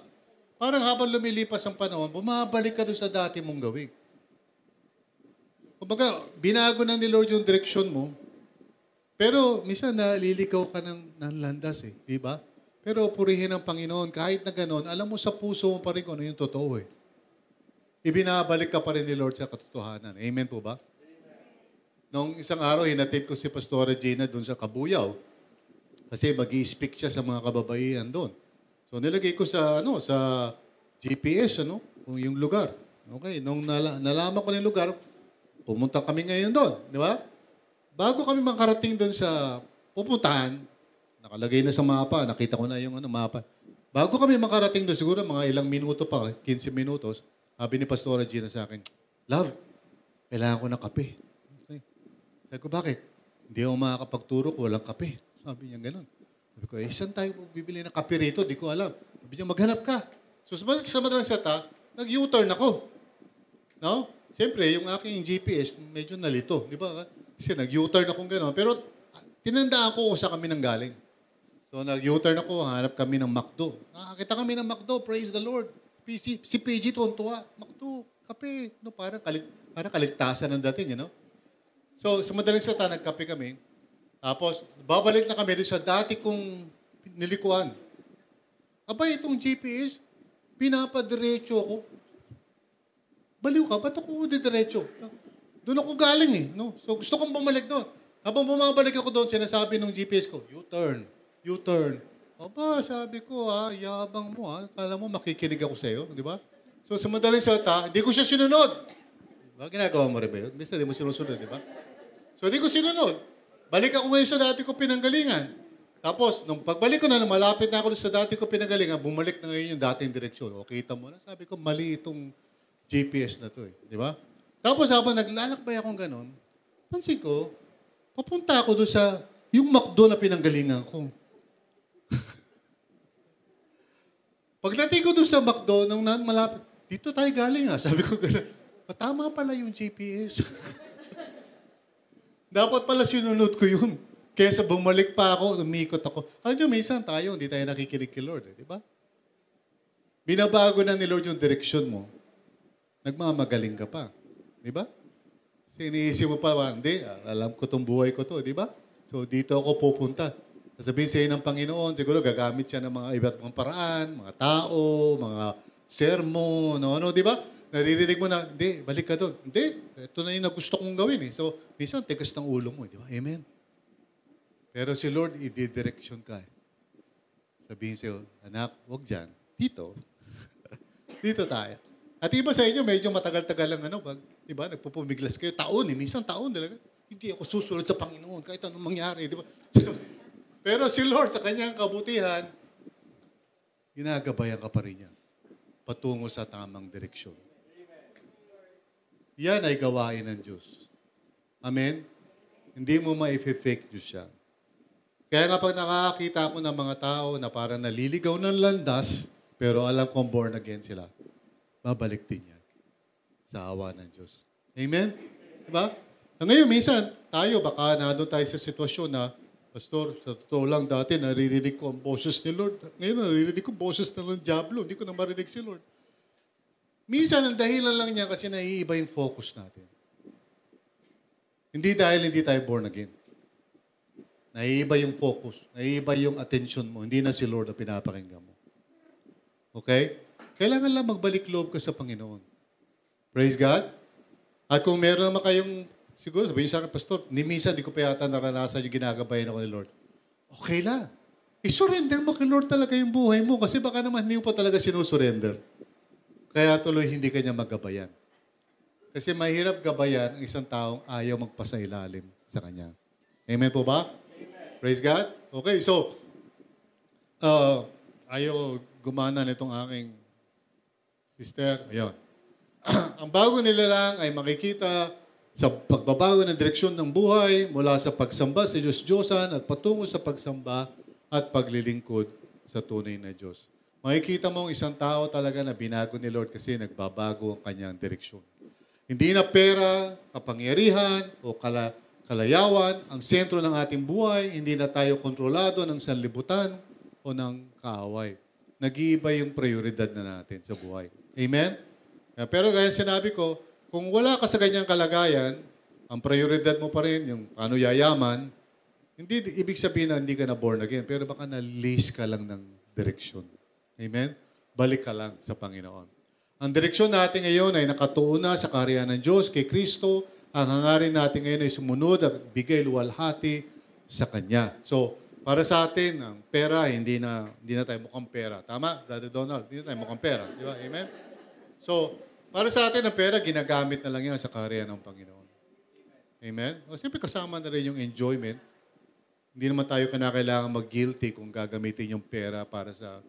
Parang habang lumilipas ang panahon, bumabalik ka doon sa dati mong gawin. Kumbaga, binago na ni Lord yung direksyon mo, pero minsan nalilikaw ka ng, ng landas eh, di ba? Pero purihin ang Panginoon, kahit na gano'n, alam mo sa puso mo pa rin kung ano yung totoo eh. Ibinabalik ka pa rin ni Lord sa katotohanan. Amen po ba? Nung isang araw, hinatid ko si Pastora Gina doon sa Kabuyaw. Kasi mag speak siya sa mga kababaihan doon. So nilagay ko sa ano sa GPS ano, kung yung lugar. Okay, nung nala, nalaman ko ng lugar, pumunta kami ngayon doon, di ba? Bago kami makarating doon sa pupuntahan, nakalagay na sa mapa, nakita ko na yung ano mapa. Bago kami makarating doon, siguro mga ilang minuto pa, 15 minutos, sabi ni Pastora Gina sa akin, Love, kailangan ko ng kape. Sabi ko, bakit? Hindi ako makakapagturo kung walang kape. Sabi niya ganun. Sabi ko, eh, saan tayo bibili ng kape rito? Di ko alam. Sabi niya, maghanap ka. So, sa madalang sata, nag-U-turn ako. No? Siyempre, yung aking GPS, medyo nalito. Di ba? Kasi nag-U-turn akong gano'n. Pero tinandaan ko kung saan kami nang galing. So, nag-U-turn ako, hanap kami ng McDo. Nakakita kami ng McDo, praise the Lord. Si, si PG tuwan-tuwa, McDo, kape. No, parang, kalig, parang kaligtasan ng dating, you know? So, sa madaling sata, nagkape kami. Tapos, babalik na kami doon sa dati kong nilikuan. Aba, itong GPS, pinapadiretso ako. Baliw ka, ba't ako didiretso? Doon ako galing eh. No? So, gusto kong bumalik doon. Habang bumabalik ako doon, sinasabi ng GPS ko, U-turn, U-turn. Aba, sabi ko ha, yabang mo ha. Kala mo makikinig ako sa'yo, di ba? So sa madaling salita, hindi ko siya sinunod. Diba? Ginagawa mo rin ba yun? Minsan di mo sinusunod, di ba? So di ko sinunod. Balik ako ngayon sa dati ko pinanggalingan. Tapos, nung pagbalik ko na, malapit na ako sa dati ko pinanggalingan, bumalik na ngayon yung dating direksyon. O, kita mo na. Sabi ko, mali itong GPS na to eh. Di ba? Tapos habang naglalakbay akong ganun, pansin ko, papunta ako doon sa yung McDo na pinanggalingan ko. Pagdating ko doon sa McDo, nung malapit, dito tayo galing ah. Sabi ko gano'n, tama pala yung GPS. Dapat pala sinunod ko yun. Kesa bumalik pa ako, umikot ako. Alam nyo, minsan tayo, hindi tayo nakikinig kay Lord. Eh, di ba? Binabago na ni Lord yung direksyon mo. Nagmamagaling ka pa. Di ba? Kasi iniisip mo pa, "Ah, hindi, alam ko tong buhay ko to, di ba? So dito ako pupunta. Sasabihin sa'yo ng Panginoon, siguro gagamit siya ng mga iba't mga paraan, mga tao, mga sermon, no, ano, di ba? Naririnig mo na, hindi, balik ka doon. Hindi, ito na yung gusto kong gawin eh. So, minsan, tigas ng ulo mo, eh, di ba? Amen. Pero si Lord, i-direction ka. eh. Sabihin sa'yo, anak, wag dyan. Dito. Dito tayo. At iba sa inyo, medyo matagal-tagal lang ano, pag, di ba, nagpupumiglas kayo, taon eh, minsan taon talaga. Hindi ako susunod sa Panginoon, kahit anong mangyari, di ba? Pero si Lord, sa kanyang kabutihan, ginagabayan ka pa rin niya patungo sa tamang direksyon. Yan ay gawain ng Diyos. Amen? Hindi mo ma-fake Diyos yan. Kaya nga pag nakakakita ako ng mga tao na parang naliligaw ng landas, pero alam kong born again sila, babalik din yan sa awa ng Diyos. Amen? Diba? Na ngayon, minsan, tayo, baka nandun tayo sa sitwasyon na, Pastor, sa totoo lang dati, naririnig ko ang boses ni Lord. Ngayon, naririnig ko boses na ng Diablo. Hindi ko na marinig si Lord. Minsan, ang dahilan lang niya kasi naiiba yung focus natin. Hindi dahil hindi tayo born again. Naiiba yung focus. Naiiba yung attention mo. Hindi na si Lord ang pinapakinggan mo. Okay? Kailangan lang magbalik loob ka sa Panginoon. Praise God. At kung meron naman kayong, siguro sabihin sa akin, Pastor, ni Misa, di ko pa yata naranasan yung ginagabayan ako ni Lord. Okay lang. I-surrender mo kay Lord talaga yung buhay mo kasi baka naman hindi mo pa talaga sinusurrender. Kaya tuloy hindi kanya magabayan. Kasi mahirap gabayan ang isang taong ayaw magpasa ilalim sa kanya. Amen po ba? Praise God. Okay, so, uh, ayaw gumana nitong aking sister. Ayun. ang bago nila lang ay makikita sa pagbabago ng direksyon ng buhay mula sa pagsamba sa Diyos-Diyosan at patungo sa pagsamba at paglilingkod sa tunay na Diyos. Makikita mo ang isang tao talaga na binago ni Lord kasi nagbabago ang kanyang direksyon. Hindi na pera, kapangyarihan o kala, kalayawan ang sentro ng ating buhay. Hindi na tayo kontrolado ng sanlibutan o ng kaaway. Nag-iiba yung prioridad na natin sa buhay. Amen? Pero gaya sinabi ko, kung wala ka sa ganyang kalagayan, ang prioridad mo pa rin, yung paano yayaman, hindi ibig sabihin na hindi ka na born again, pero baka na-lace ka lang ng direksyon. Amen? Balik ka lang sa Panginoon. Ang direksyon natin ngayon ay nakatuon na sa kaharian ng Diyos kay Kristo. Ang hangarin natin ngayon ay sumunod at bigay luwalhati sa Kanya. So, para sa atin, ang pera, hindi na, hindi na tayo mukhang pera. Tama, Brother Donald? Hindi na tayo mukhang pera. Di ba? Amen? So, para sa atin, ang pera, ginagamit na lang yan sa kaharian ng Panginoon. Amen? O, siyempre, kasama na rin yung enjoyment. Hindi naman tayo kinakailangan mag-guilty kung gagamitin yung pera para sa,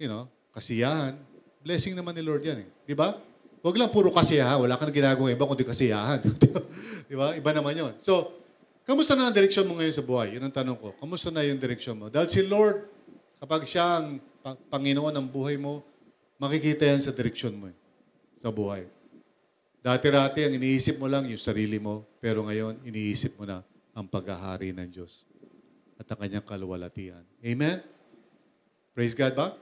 you know, kasiyahan. Blessing naman ni Lord yan eh. Di ba? Huwag lang puro kasiyahan. Wala ka na ginagawa iba kundi kasiyahan. Di ba? Iba naman yon. So, kamusta na ang direksyon mo ngayon sa buhay? Yun ang tanong ko. Kamusta na yung direksyon mo? Dahil si Lord, kapag siya ang pa- Panginoon ng buhay mo, makikita yan sa direksyon mo eh, sa buhay. Dati-rati, ang iniisip mo lang yung sarili mo, pero ngayon, iniisip mo na ang paghahari ng Diyos at ang kanyang kaluwalhatian. Amen? Praise God ba?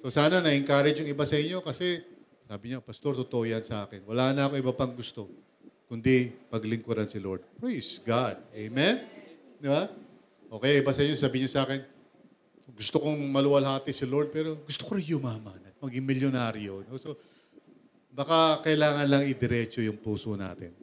So sana na-encourage yung iba sa inyo kasi sabi niya, Pastor, totoo yan sa akin. Wala na ako iba pang gusto, kundi paglingkuran si Lord. Praise God. Amen? Di ba? Okay, iba sa inyo, sabi niyo sa akin, gusto kong maluwalhati si Lord, pero gusto ko rin yumaman at maging milyonaryo. No? So, baka kailangan lang idiretso yung puso natin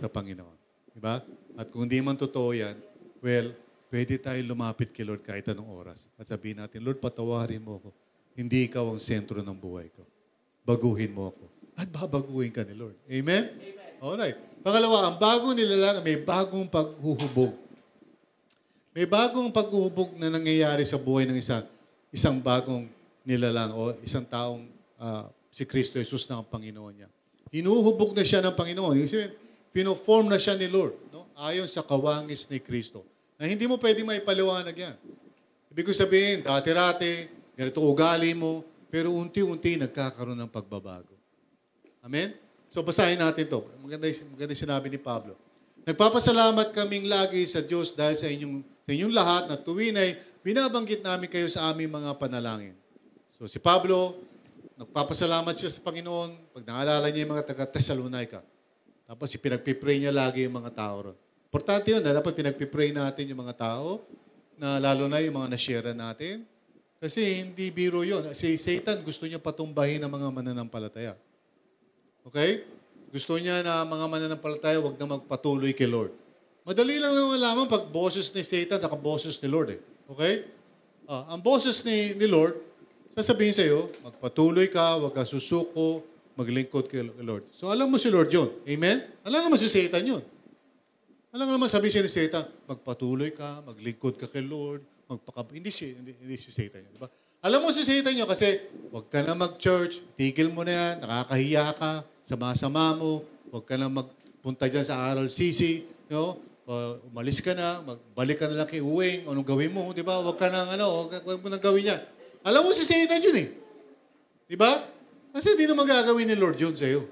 sa Panginoon. Di ba? At kung di man totoo yan, Well, pwede tayo lumapit kay Lord kahit anong oras. At sabihin natin, Lord, patawarin mo ako. Hindi ikaw ang sentro ng buhay ko. Baguhin mo ako. At babaguhin ka ni Lord. Amen? Amen. Alright. Pangalawa, ang bagong nilalang, may bagong paghuhubog. May bagong paghuhubog na nangyayari sa buhay ng isa, isang bagong nilalang o isang taong ah, si Kristo Jesus na ang Panginoon niya. Hinuhubog na siya ng Panginoon. Yung sabihin, pinoform na siya ni Lord. No? Ayon sa kawangis ni Kristo. Na hindi mo pwedeng maipaliwanag yan. Ibig ko sabihin, dati-rati, ganito ugali mo, pero unti-unti nagkakaroon ng pagbabago. Amen? So basahin natin to. Maganda, maganda sinabi ni Pablo. Nagpapasalamat kaming lagi sa Diyos dahil sa inyong, sa inyong lahat na tuwin ay binabanggit namin kayo sa aming mga panalangin. So si Pablo, nagpapasalamat siya sa Panginoon pag naalala niya yung mga taga-Thessalonica. Tapos pinagpipray niya lagi yung mga tao ron. Importante yun, na dapat pinagpipray natin yung mga tao, na lalo na yung mga na-share natin. Kasi hindi biro yun. Si Satan gusto niya patumbahin ang mga mananampalataya. Okay? Gusto niya na mga mananampalataya wag na magpatuloy kay Lord. Madali lang naman malaman pag boses ni Satan at boses ni Lord eh. Okay? Ah, ang boses ni, ni Lord, sasabihin sa iyo, magpatuloy ka, wag ka susuko, maglingkod kay Lord. So alam mo si Lord yun. Amen? Alam naman si Satan yun. Alam naman sabi siya ni Satan, magpatuloy ka, maglingkod ka kay Lord, magpaka... Hindi si, hindi, hindi si Satan yun. Diba? Alam mo si Satan yun kasi huwag ka na mag-church, tigil mo na yan, nakakahiya ka, sama-sama mo, huwag ka na magpunta dyan sa RLCC, no? Uh, umalis ka na, magbalik ka na lang kay Uwing, anong gawin mo, di ba? Huwag ka nang, ano, huwag, mo nang gawin yan. Alam mo si Satan yun eh. Di ba? Kasi hindi naman gagawin ni Lord yun sa'yo.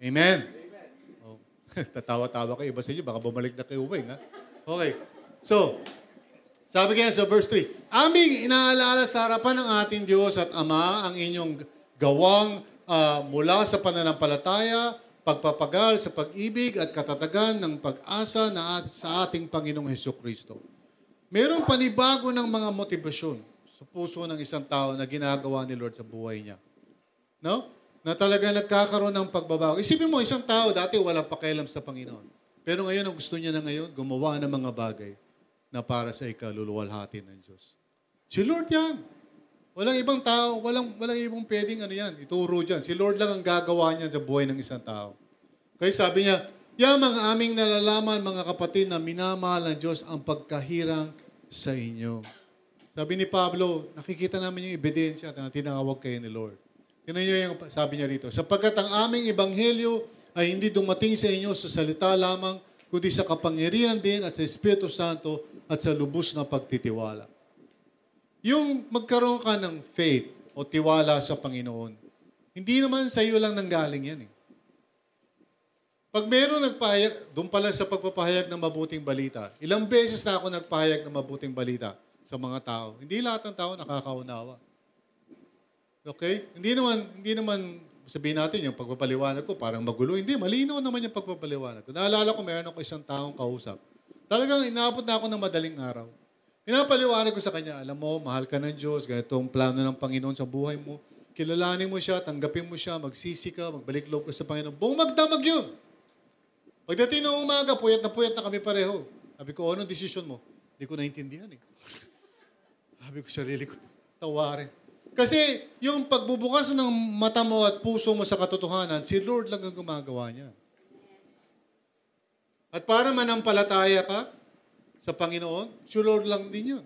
Amen. Oh. Tatawa-tawa kayo. Iba sa inyo, baka bumalik na kay Uwing, ha? Okay. So, sabi kaya sa verse 3, Aming inaalala sa harapan ng ating Diyos at Ama ang inyong gawang ah, mula sa pananampalataya, pagpapagal sa pag-ibig at katatagan ng pag-asa na at- sa ating Panginoong Heso Kristo. Merong panibago ng mga motibasyon sa puso ng isang tao na ginagawa ni Lord sa buhay niya. No? Na talaga nagkakaroon ng pagbabago. Isipin mo, isang tao dati walang pakialam sa Panginoon. Pero ngayon, ang gusto niya na ngayon, gumawa ng mga bagay na para sa ikaluluwalhati ng Diyos. Si Lord yan. Walang ibang tao, walang, walang ibang pwedeng ano yan, ituro dyan. Si Lord lang ang gagawa niyan sa buhay ng isang tao. Kaya sabi niya, Yamang aming nalalaman, mga kapatid, na minamahal ng Diyos ang pagkahirang sa inyo. Sabi ni Pablo, nakikita namin yung ebidensya na tinawag kayo ni Lord. Tingnan niyo yung sabi niya rito, sapagkat ang aming ebanghelyo ay hindi dumating sa inyo sa salita lamang, kundi sa kapangyarihan din at sa Espiritu Santo at sa lubos na pagtitiwala. Yung magkaroon ka ng faith o tiwala sa Panginoon, hindi naman sa iyo lang nanggaling yan eh. Pag meron nagpahayag, doon pa lang sa pagpapahayag ng mabuting balita, ilang beses na ako nagpahayag ng mabuting balita sa mga tao. Hindi lahat ng tao nakakaunawa. Okay? Hindi naman, hindi naman sabihin natin yung pagpapaliwanag ko parang magulo. Hindi, malinaw naman yung pagpapaliwanag ko. Naalala ko, meron ako isang taong kausap. Talagang inaabot na ako ng madaling araw. Pinapaliwanag ko sa kanya, alam mo, mahal ka ng Diyos, ganito ang plano ng Panginoon sa buhay mo. Kilalanin mo siya, tanggapin mo siya, magsisi ka, magbalik loob ka sa Panginoon. Buong magdamag yun. Pagdating ng umaga, puyat na puyat na kami pareho. Sabi ko, anong desisyon mo? Hindi ko naintindihan eh. Sabi ko, sarili ko, tawarin. Kasi yung pagbubukas ng mata mo at puso mo sa katotohanan, si Lord lang ang gumagawa niya. At para manampalataya ka sa Panginoon, si Lord lang din yun.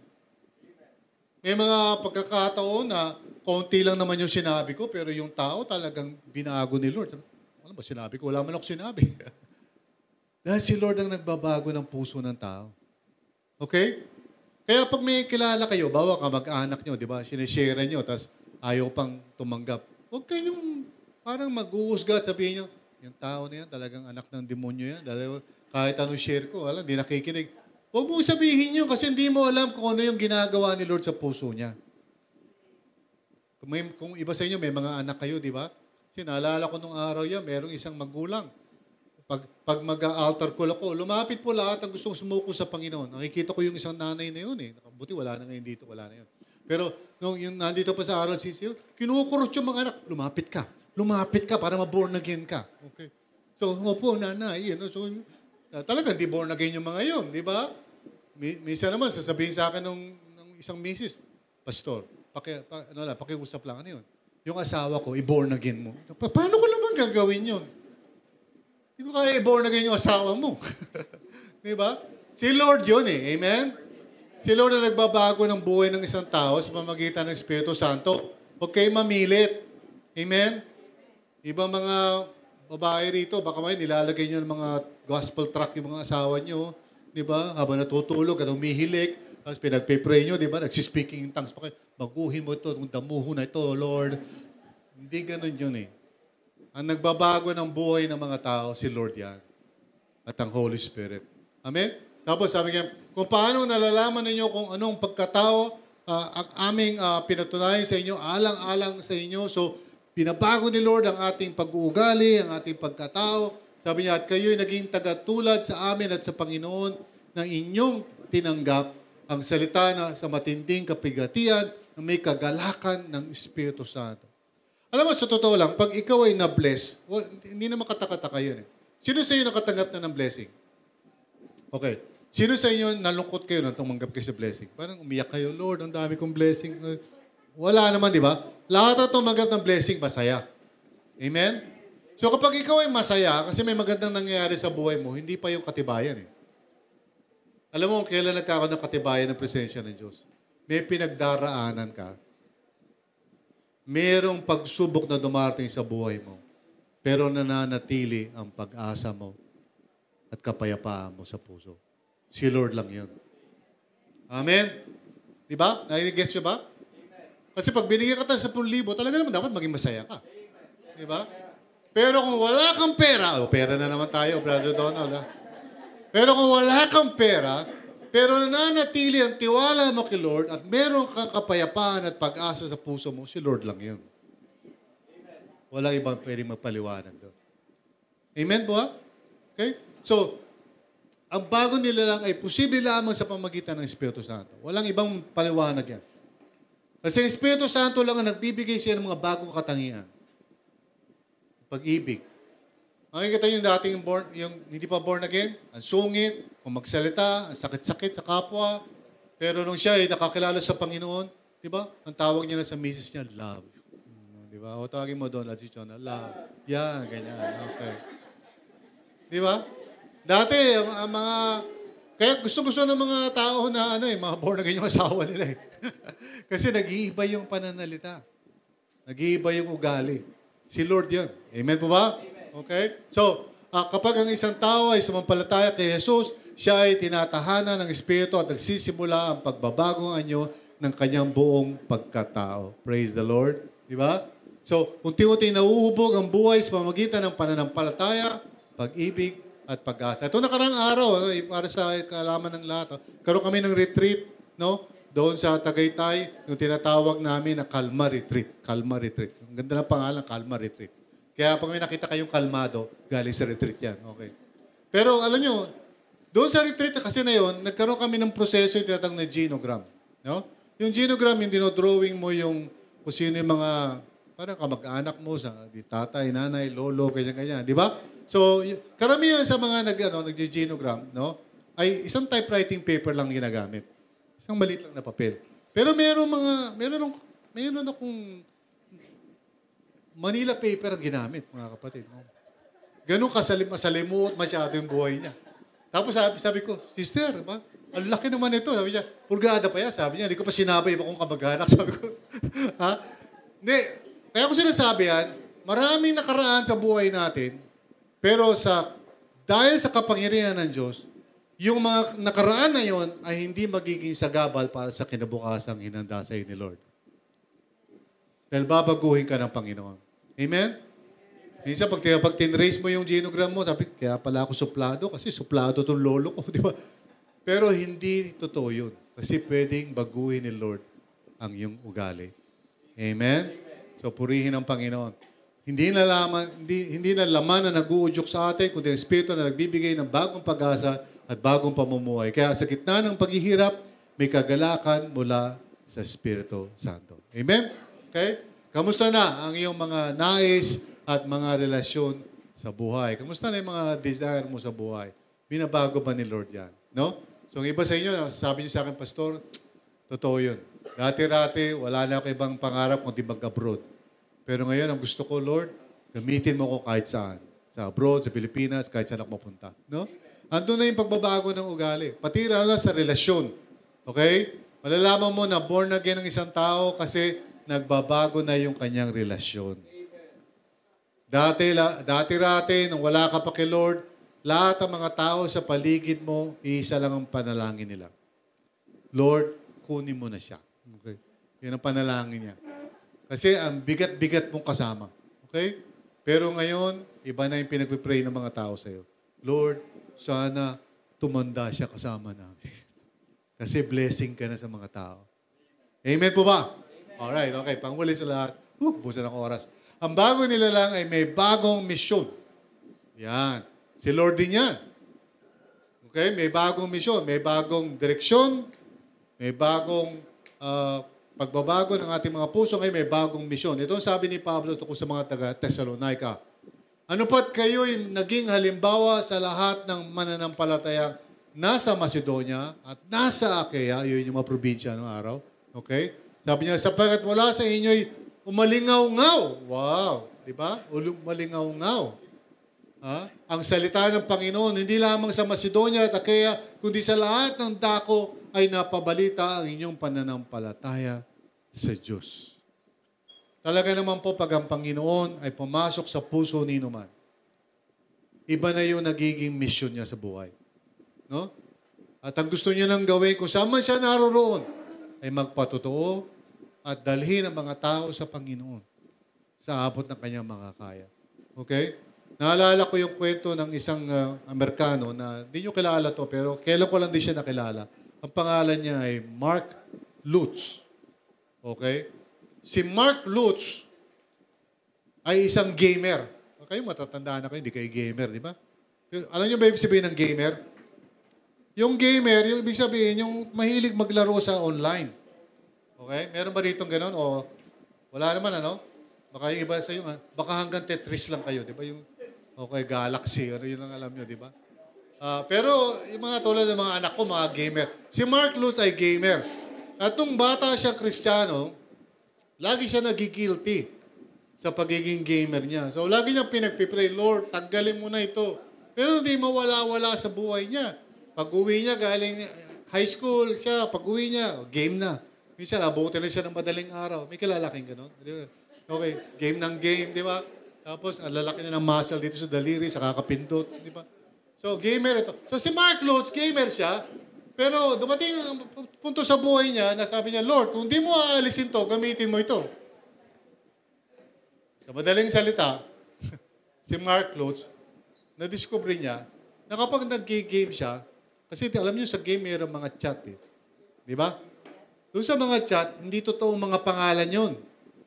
May mga pagkakataon na konti lang naman yung sinabi ko, pero yung tao talagang binago ni Lord. Ano ba sinabi ko? Wala man ako sinabi. Dahil si Lord ang nagbabago ng puso ng tao. Okay? Kaya pag may kilala kayo, bawa ka mag-anak nyo, di ba? Sinishare nyo, tapos ayaw pang tumanggap. Huwag kayong parang mag-uusga at sabihin nyo, yung tao na yan, talagang anak ng demonyo yan. Dahil kahit anong share ko, alam, di nakikinig. Huwag mo sabihin nyo kasi hindi mo alam kung ano yung ginagawa ni Lord sa puso niya. Kung, may, kung iba sa inyo, may mga anak kayo, di ba? Kasi naalala ko nung araw yan, merong isang magulang. Pag, pag mag-altar call ako, lumapit po lahat ang gustong sumuko sa Panginoon. Nakikita ko yung isang nanay na yun eh. Buti wala na ngayon dito, wala na yun. Pero nung yung nandito pa sa RLCC yun, kinukurot yung mga anak, lumapit ka. Lumapit ka para ma-born again ka. Okay. So, opo, nanay. Yun, so, Ah, Talagang di born again yung mga yun, di ba? Mi- Minsan naman, sasabihin sa akin ng, ng isang misis, Pastor, paki, pa, ano lang, pakiusap lang, ano yun? Yung asawa ko, i-born again mo. Pa- paano ko naman gagawin yun? Hindi ko kaya i-born again yung asawa mo. di ba? Si Lord yun eh. Amen? Si Lord na nagbabago ng buhay ng isang tao sa pamagitan ng Espiritu Santo. Huwag kayo mamilit. Amen? Ibang mga babae rito, baka may nilalagay nyo ng mga gospel track yung mga asawa nyo. Di ba? Habang natutulog at umihilik, tapos pinagpipray nyo, di ba? Nagsispeaking in tongues pa kayo. Baguhin mo ito, damuho na ito, Lord. Hindi ganun yun eh. Ang nagbabago ng buhay ng mga tao, si Lord yan. At ang Holy Spirit. Amen? Tapos sabi niya, kung paano nalalaman ninyo kung anong pagkatao ah, ang aming ah, pinatunayan sa inyo, alang-alang sa inyo. So, pinabago ni Lord ang ating pag-uugali, ang ating pagkatao. Sabi niya, at kayo'y naging tagatulad sa amin at sa Panginoon na inyong tinanggap ang salita na sa matinding kapigatian na may kagalakan ng Espiritu Santo. Alam mo, sa totoo lang, pag ikaw ay na-bless, well, hindi na makatakataka yun eh. Sino sa inyo nakatanggap na ng blessing? Okay. Sino sa inyo nalungkot kayo nang tumanggap kayo sa blessing? Parang umiyak kayo, Lord, ang dami kong blessing. Wala naman, di ba? Lahat na tumanggap ng blessing, masaya. Amen? So kapag ikaw ay masaya, kasi may magandang nangyayari sa buhay mo, hindi pa yung katibayan eh. Alam mo, kailan nagkakaroon ng katibayan ng presensya ng Diyos? May pinagdaraanan ka. Merong pagsubok na dumarating sa buhay mo. Pero nananatili ang pag-asa mo at kapayapaan mo sa puso. Si Lord lang yun. Amen? Di ba? Nai-guess nyo ba? Kasi pag binigyan ka ng 10,000, talaga naman dapat maging masaya ka. Di ba? Pero kung wala kang pera, o pera na naman tayo, Brother Donald, ha? Pero kung wala kang pera, pero nananatili ang tiwala mo kay Lord at meron kang kapayapaan at pag-asa sa puso mo, si Lord lang yun. Walang ibang pwedeng magpaliwanag doon. Amen po ha? Okay? So, ang bago nila lang ay posible lamang sa pamagitan ng Espiritu Santo. Walang ibang paliwanag yan. Kasi ang Espiritu Santo lang ang nagbibigay siya ng mga bagong katangian. Pag-ibig. Makikita niyo yung dating born, yung hindi pa born again, ang sungit, kung magsalita, ang sakit-sakit sa kapwa. Pero nung siya ay nakakilala sa Panginoon, di ba? Ang tawag niya na sa misis niya, love. Mm, Di ba? O tawagin mo doon, si Chona, love. Yan, ganyan. Okay. Di ba? Dati, ang mga... Kaya gusto-gusto ng mga tao na ano eh, mga born again yung asawa nila eh. Kasi nag-iiba yung pananalita. Nag-iiba yung ugali. Si Lord yun. Amen po ba? Okay? So, ah, kapag ang isang tao ay sumampalataya kay Jesus, siya ay tinatahanan ng Espiritu at nagsisimula ang pagbabagong anyo ng kanyang buong pagkatao. Praise the Lord. Di ba? So, unti-unti nauubog ang buhay sa pamagitan ng pananampalataya, pag-ibig, at pag-asa. Ito nakarang araw, ano, eh, para sa kalaman ng lahat, oh, karoon kami ng retreat, no? Doon sa Tagaytay, yung tinatawag namin na Kalma Retreat. Kalma Retreat. Ang ganda ng pangalan, Kalma Retreat. Kaya pag may nakita kayong kalmado, galing sa retreat yan. Okay. Pero alam nyo, doon sa retreat kasi na yon, nagkaroon kami ng proseso yung tinatawag na genogram. No? Yung genogram, yung dinodrawing mo yung kung sino yung mga parang kamag-anak mo sa di tatay, nanay, lolo, ganyan-ganyan. Di ba? So, karamihan sa mga nag, ano, nag-genogram, no, ay isang typewriting paper lang ginagamit. Isang maliit lang na papel. Pero meron mga, meron, meron akong Manila paper ang ginamit, mga kapatid. Ganun kasalim, masalimuot masyado yung buhay niya. Tapos sabi, sabi ko, sister, ba? Ang laki naman ito. Sabi niya, purgada pa yan. Sabi niya, hindi ko pa sinabi iba kong kamag-anak. Sabi ko, ha? Hindi. Kaya ko sinasabi yan, maraming nakaraan sa buhay natin, pero sa dahil sa kapangyarihan ng Diyos, yung mga nakaraan na yon ay hindi magiging sagabal para sa kinabukasang hinanda sa ni Lord. Dahil babaguhin ka ng Panginoon. Amen? Minsan, pag, pag tinrace mo yung genogram mo, sabi, kaya pala ako suplado kasi suplado tong lolo ko, di ba? Pero hindi totoo yun. Kasi pwedeng baguhin ni Lord ang iyong ugali. Amen? So, purihin ang Panginoon. Hindi na laman, hindi, hindi na laman na nag-uudyok sa atin, kundi ang Espiritu na nagbibigay ng bagong pag-asa at bagong pamumuhay. Kaya sa gitna ng paghihirap, may kagalakan mula sa Espiritu Santo. Amen? Okay? Kamusta na ang iyong mga nais at mga relasyon sa buhay? Kamusta na yung mga desire mo sa buhay? Binabago ba ni Lord yan? No? So, ang iba sa inyo, sabi niyo sa akin, Pastor, totoo yun. Dati-rati, wala na ako ibang pangarap kundi mag-abroad. Pero ngayon, ang gusto ko, Lord, gamitin mo ko kahit saan. Sa abroad, sa Pilipinas, kahit saan ako mapunta. No? Andun na yung pagbabago ng ugali. Pati lalo sa relasyon. Okay? Malalaman mo na born again ng isang tao kasi nagbabago na yung kanyang relasyon. Dati, la, dati-rati, nung wala ka pa kay Lord, lahat ng mga tao sa paligid mo, isa lang ang panalangin nila. Lord, kunin mo na siya. Okay? Yan ang panalangin niya. Kasi ang bigat-bigat mong kasama. Okay? Pero ngayon, iba na yung pinagpipray ng mga tao sa'yo. Lord, sana tumanda siya kasama namin. Kasi blessing ka na sa mga tao. Amen po ba? Alright, okay. Panguli sa lahat. Uh, busa ng oras. Ang bago nila lang ay may bagong misyon. Yan. Si Lord din yan. Okay? May bagong misyon. May bagong direksyon. May bagong ah, pagbabago ng ating mga puso. Ngayon may bagong misyon. Ito ang sabi ni Pablo tungkol sa mga taga Thessalonica. Ano pat kayo'y naging halimbawa sa lahat ng mananampalataya nasa Macedonia at nasa Achaia, yun yung mga probinsya ng araw. Okay? Sabi niya, sapagkat wala sa inyo'y umalingaw-ngaw. Wow! Di ba? Umalingaw-ngaw. Ha? Ang salita ng Panginoon, hindi lamang sa Macedonia at Achaia, kundi sa lahat ng dako ay napabalita ang inyong pananampalataya sa Diyos. Talaga naman po pag ang Panginoon ay pumasok sa puso ni Numan, iba na yung nagiging mission niya sa buhay. No? At ang gusto niya nang gawin, kung saan man siya naroroon, ay magpatotoo at dalhin ang mga tao sa Panginoon sa abot ng kanyang makakaya. Okay? Naalala ko yung kwento ng isang uh, Amerikano na hindi nyo kilala to, pero kailan ko lang din siya nakilala. Ang pangalan niya ay Mark Lutz. Okay? Si Mark Lutz ay isang gamer. Okay, matatandaan na kayo, hindi kayo gamer, di ba? Alam niyo ba ibig sabihin ng gamer? Yung gamer, yung ibig sabihin, yung mahilig maglaro sa online. Okay? Meron ba rito ganon? O wala naman, ano? Baka yung iba sa iyo, baka hanggang Tetris lang kayo, di ba? Yung, okay, Galaxy, ano yun lang alam nyo, di ba? Ah, pero yung mga tulad ng mga anak ko, mga gamer. Si Mark Lutz ay gamer. At nung bata siya kristyano, lagi siya nagigilty sa pagiging gamer niya. So, lagi niyang pinagpipray, Lord, tanggalin mo na ito. Pero hindi mawala-wala sa buhay niya. Pag uwi niya, galing high school siya, pag uwi niya, game na. Minsan, abutin na siya ng madaling araw. May kilalaking gano'n. Di ba? Okay, game ng game, di ba? Tapos, ang lalaki na ng muscle dito sa daliri, sa kakapindot, di ba? So, gamer ito. So, si Mark Lutz, gamer siya. Pero dumating ang punto sa buhay niya na sabi niya, Lord, kung di mo aalisin to, gamitin mo ito. Sa madaling salita, si Mark Lutz, na-discover niya na kapag nag-game siya, kasi alam niyo sa game mayroong mga chat eh. Di ba? Doon sa mga chat, hindi totoong mga pangalan yon.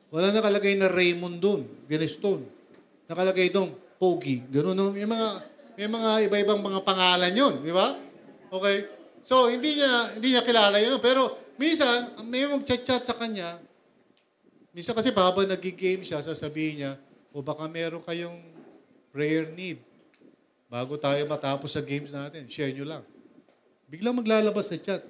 Wala nakalagay na Raymond doon, Geneston. Nakalagay doon, Pogi. Ganun, may mga, may mga iba-ibang mga pangalan yon, di ba? Okay? So, hindi niya, hindi niya kilala yun. Pero, minsan, may mag-chat-chat sa kanya. Minsan kasi habang nag-game siya, sasabihin niya, o baka meron kayong prayer need. Bago tayo matapos sa games natin, share nyo lang. Biglang maglalabas sa chat,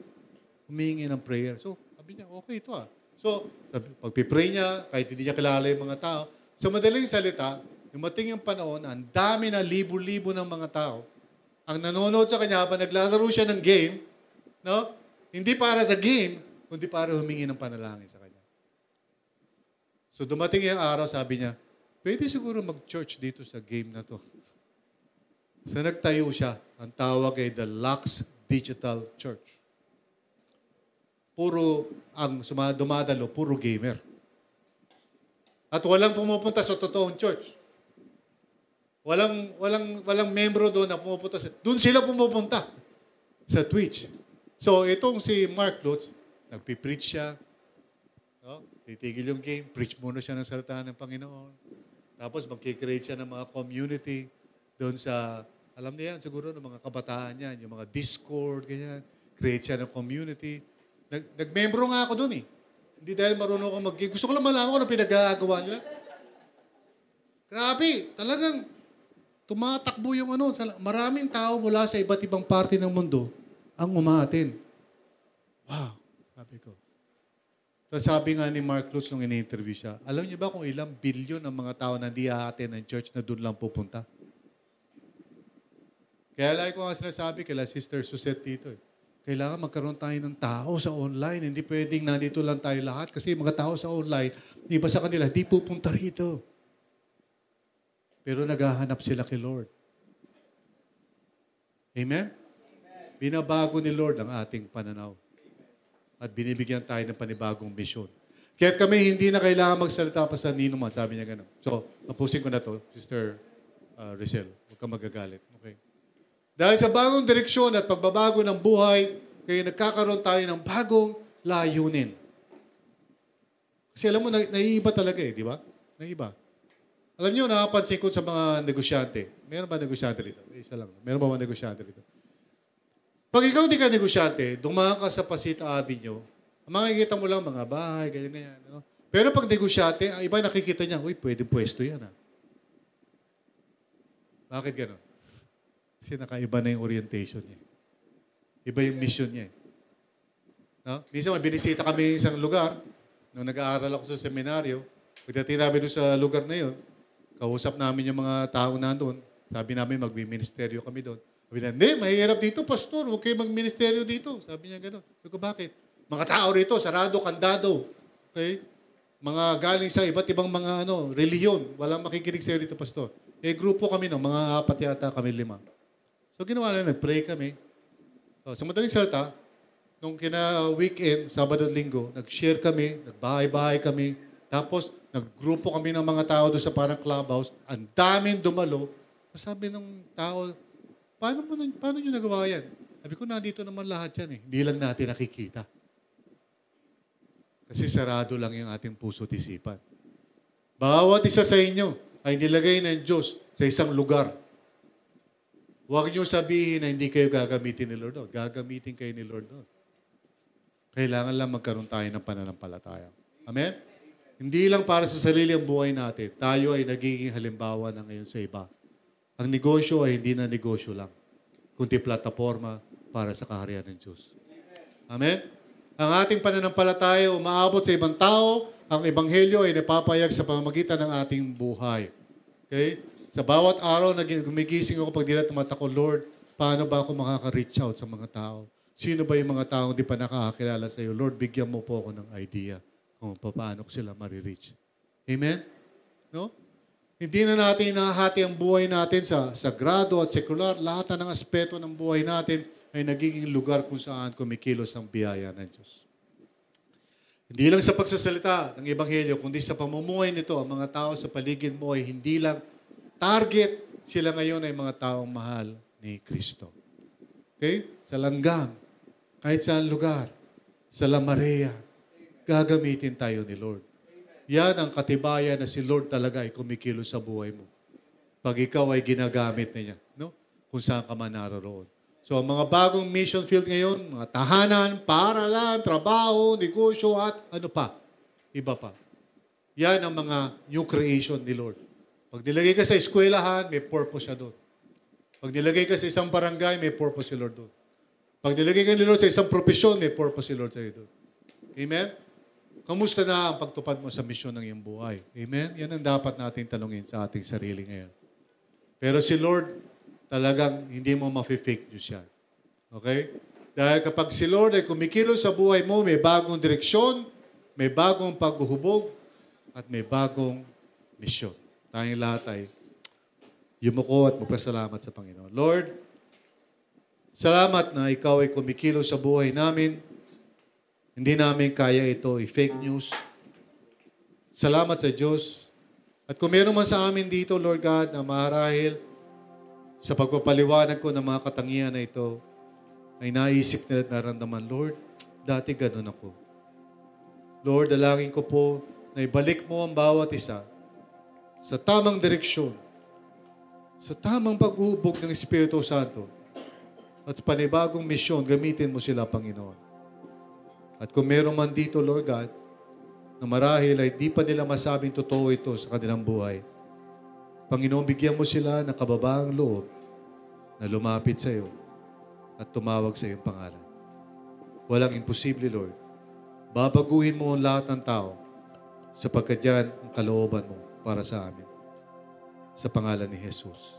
humingi ng prayer. So, sabi niya, okay ito ah. So, sabi, pagpipray niya, kahit hindi niya kilala yung mga tao, sa madaling salita, dumating yung panahon, ang dami na libo-libo ng mga tao, ang nanonood sa kanya habang naglalaro siya ng game, no? Hindi para sa game, kundi para humingi ng panalangin sa kanya. So dumating yung araw, sabi niya, pwede siguro mag-church dito sa game na to. So nagtayo siya. Ang tawag ay The Lux Digital Church. Puro, ang dumadalo, puro gamer. At walang pumupunta sa totoong church. Walang walang walang membro doon na pumupunta doon sila pumupunta sa Twitch. So itong si Mark Lutz, nagpi-preach siya. No? Titigil yung game, preach muna siya ng salita ng Panginoon. Tapos magkikreate siya ng mga community doon sa, alam niya yan siguro ng mga kabataan yan, yung mga Discord, ganyan. Create siya ng community. Nag, nag-membro nga ako doon eh. Hindi dahil marunong ako mag-game. Gusto ko lang malaman kung ano pinagagawa niya. Grabe, talagang tumatakbo yung ano. Maraming tao mula sa iba't ibang parte ng mundo ang umaatin. Wow, sabi ko. Tapos sabi nga ni Mark Lutz nung ini-interview siya, alam niyo ba kung ilang bilyon ang mga tao na di aatin ng church na doon lang pupunta? Kaya lagi ko nga sinasabi kila Sister Suzette dito eh. Kailangan magkaroon tayo ng tao sa online. Hindi pwedeng nandito lang tayo lahat kasi mga tao sa online, di ba sa kanila, di pupunta rito. Pero naghahanap sila kay Lord. Amen? Binabago ni Lord ang ating pananaw. At binibigyan tayo ng panibagong misyon. Kaya kami hindi na kailangan magsalita pa sa nino man, sabi niya gano'n. So, tapusin ko na to, Sister uh, Rizel. Huwag ka magagalit. Okay? Dahil sa bagong direksyon at pagbabago ng buhay, kaya nagkakaroon tayo ng bagong layunin. Kasi alam mo, na, naiiba talaga eh, di ba? Naiiba. Alam niyo, nakapansin ko sa mga negosyante. Meron ba negosyante dito? Isa lang. Meron ba mga negosyante dito? Pag ikaw hindi ka negosyante, dumaan ka sa Pasita Avenue, makikita mo lang mga bahay, ganyan, ganyan. Ano? Pero pag negosyante, iba nakikita niya, uy, pwede pwesto yan ah. Bakit gano'n? Kasi nakaiba na yung orientation niya. Iba yung mission niya. eh. No? Minsan, binisita kami sa isang lugar, nung nag-aaral ako sa seminaryo, pagdating namin sa lugar na yun, kausap namin yung mga tao na doon, sabi namin, magbi-ministeryo kami doon. Sabi niya, hindi, mahirap dito, pastor, huwag kayo mag-ministeryo dito. Sabi niya gano'n. Sabi ko, bakit? Mga tao rito, sarado, kandado. Okay? Mga galing sa iba't ibang mga ano, reliyon. Walang makikinig sa'yo dito, pastor. Eh, grupo kami no, mga apat yata kami lima. So, ginawa na, nag-pray kami. So, sa madaling salita, nung kina-weekend, Sabado at Linggo, nag-share kami, nagbahay-bahay kami. Tapos, naggrupo kami ng mga tao doon sa parang clubhouse. Ang daming dumalo. Sabi ng tao, paano mo paano nyo nagawa yan? Sabi ko, nandito naman lahat yan eh. Hindi lang natin nakikita. Kasi sarado lang yung ating puso at isipan. Bawat isa sa inyo ay nilagay ng Diyos sa isang lugar. Huwag niyo sabihin na hindi kayo gagamitin ni Lord. Gagamitin kayo ni Lord doon. Kailangan lang magkaroon tayo ng pananampalataya. Amen? Hindi lang para sa sarili ang buhay natin. Tayo ay nagiging halimbawa na ngayon sa iba. Ang negosyo ay hindi na negosyo lang, kundi plataforma para sa kaharian ng Diyos. Amen? Ang ating pananampalataya umaabot sa ibang tao, ang ebanghelyo ay napapayag sa pamamagitan ng ating buhay. Okay? Sa bawat araw na gumigising ako pag di na tumatakot, Lord, paano ba ako makaka-reach out sa mga tao? Sino ba yung mga tao hindi pa nakakakilala sa iyo? Lord, bigyan mo po ako ng idea kung paano sila marireach. Amen? No? Hindi na natin nahahati ang buhay natin sa sagrado at sekular. Lahat ng aspeto ng buhay natin ay nagiging lugar kung saan kumikilos ang biyaya ng Diyos. Hindi lang sa pagsasalita ng Ebanghelyo, kundi sa pamumuhay nito, ang mga tao sa paligid mo ay hindi lang target, sila ngayon ay mga taong mahal ni Kristo. Okay? Sa langgam, kahit saan lugar, sa Lamarea, gagamitin tayo ni Lord. Yan ang katibayan na si Lord talaga ay kumikilos sa buhay mo. Pag ikaw ay ginagamit niya, no? Kung saan ka man naroon. So, ang mga bagong mission field ngayon, mga tahanan, paaralan, trabaho, negosyo, at ano pa, iba pa. Yan ang mga new creation ni Lord. Pag nilagay ka sa eskwelahan, may purpose siya doon. Pag nilagay ka sa isang barangay, may purpose si Lord doon. Pag nilagay ka ni Lord sa isang profesyon, may purpose si Lord sa iyo doon. Amen? Kamusta na ang pagtupad mo sa misyon ng iyong buhay? Amen? Yan ang dapat nating tanungin sa ating sarili ngayon. Pero si Lord, talagang hindi mo ma-fake news yan. Okay? Dahil kapag si Lord ay kumikilos sa buhay mo, may bagong direksyon, may bagong paghuhubog, at may bagong misyon. Tayong lahat ay yumuko at magpasalamat sa Panginoon. Lord, salamat na ikaw ay kumikilos sa buhay namin. Hindi namin kaya ito i-fake news. Salamat sa Diyos. At kung meron man sa amin dito, Lord God, na marahil sa pagpapaliwanag ko ng mga katangian na ito, ay naisip nila at naramdaman, Lord, dati ganun ako. Lord, dalangin ko po na ibalik mo ang bawat isa sa tamang direksyon, sa tamang paghubog ng Espiritu Santo, at panibagong misyon, gamitin mo sila, Panginoon. At kung meron man dito, Lord God, na marahil ay di pa nila masabing totoo ito sa kanilang buhay, Panginoon, bigyan mo sila ng kababaang loob na lumapit sa iyo at tumawag sa iyong pangalan. Walang imposible, Lord. Babaguhin mo ang lahat ng tao sapagkat yan ang kalooban mo para sa amin. Sa pangalan ni Jesus.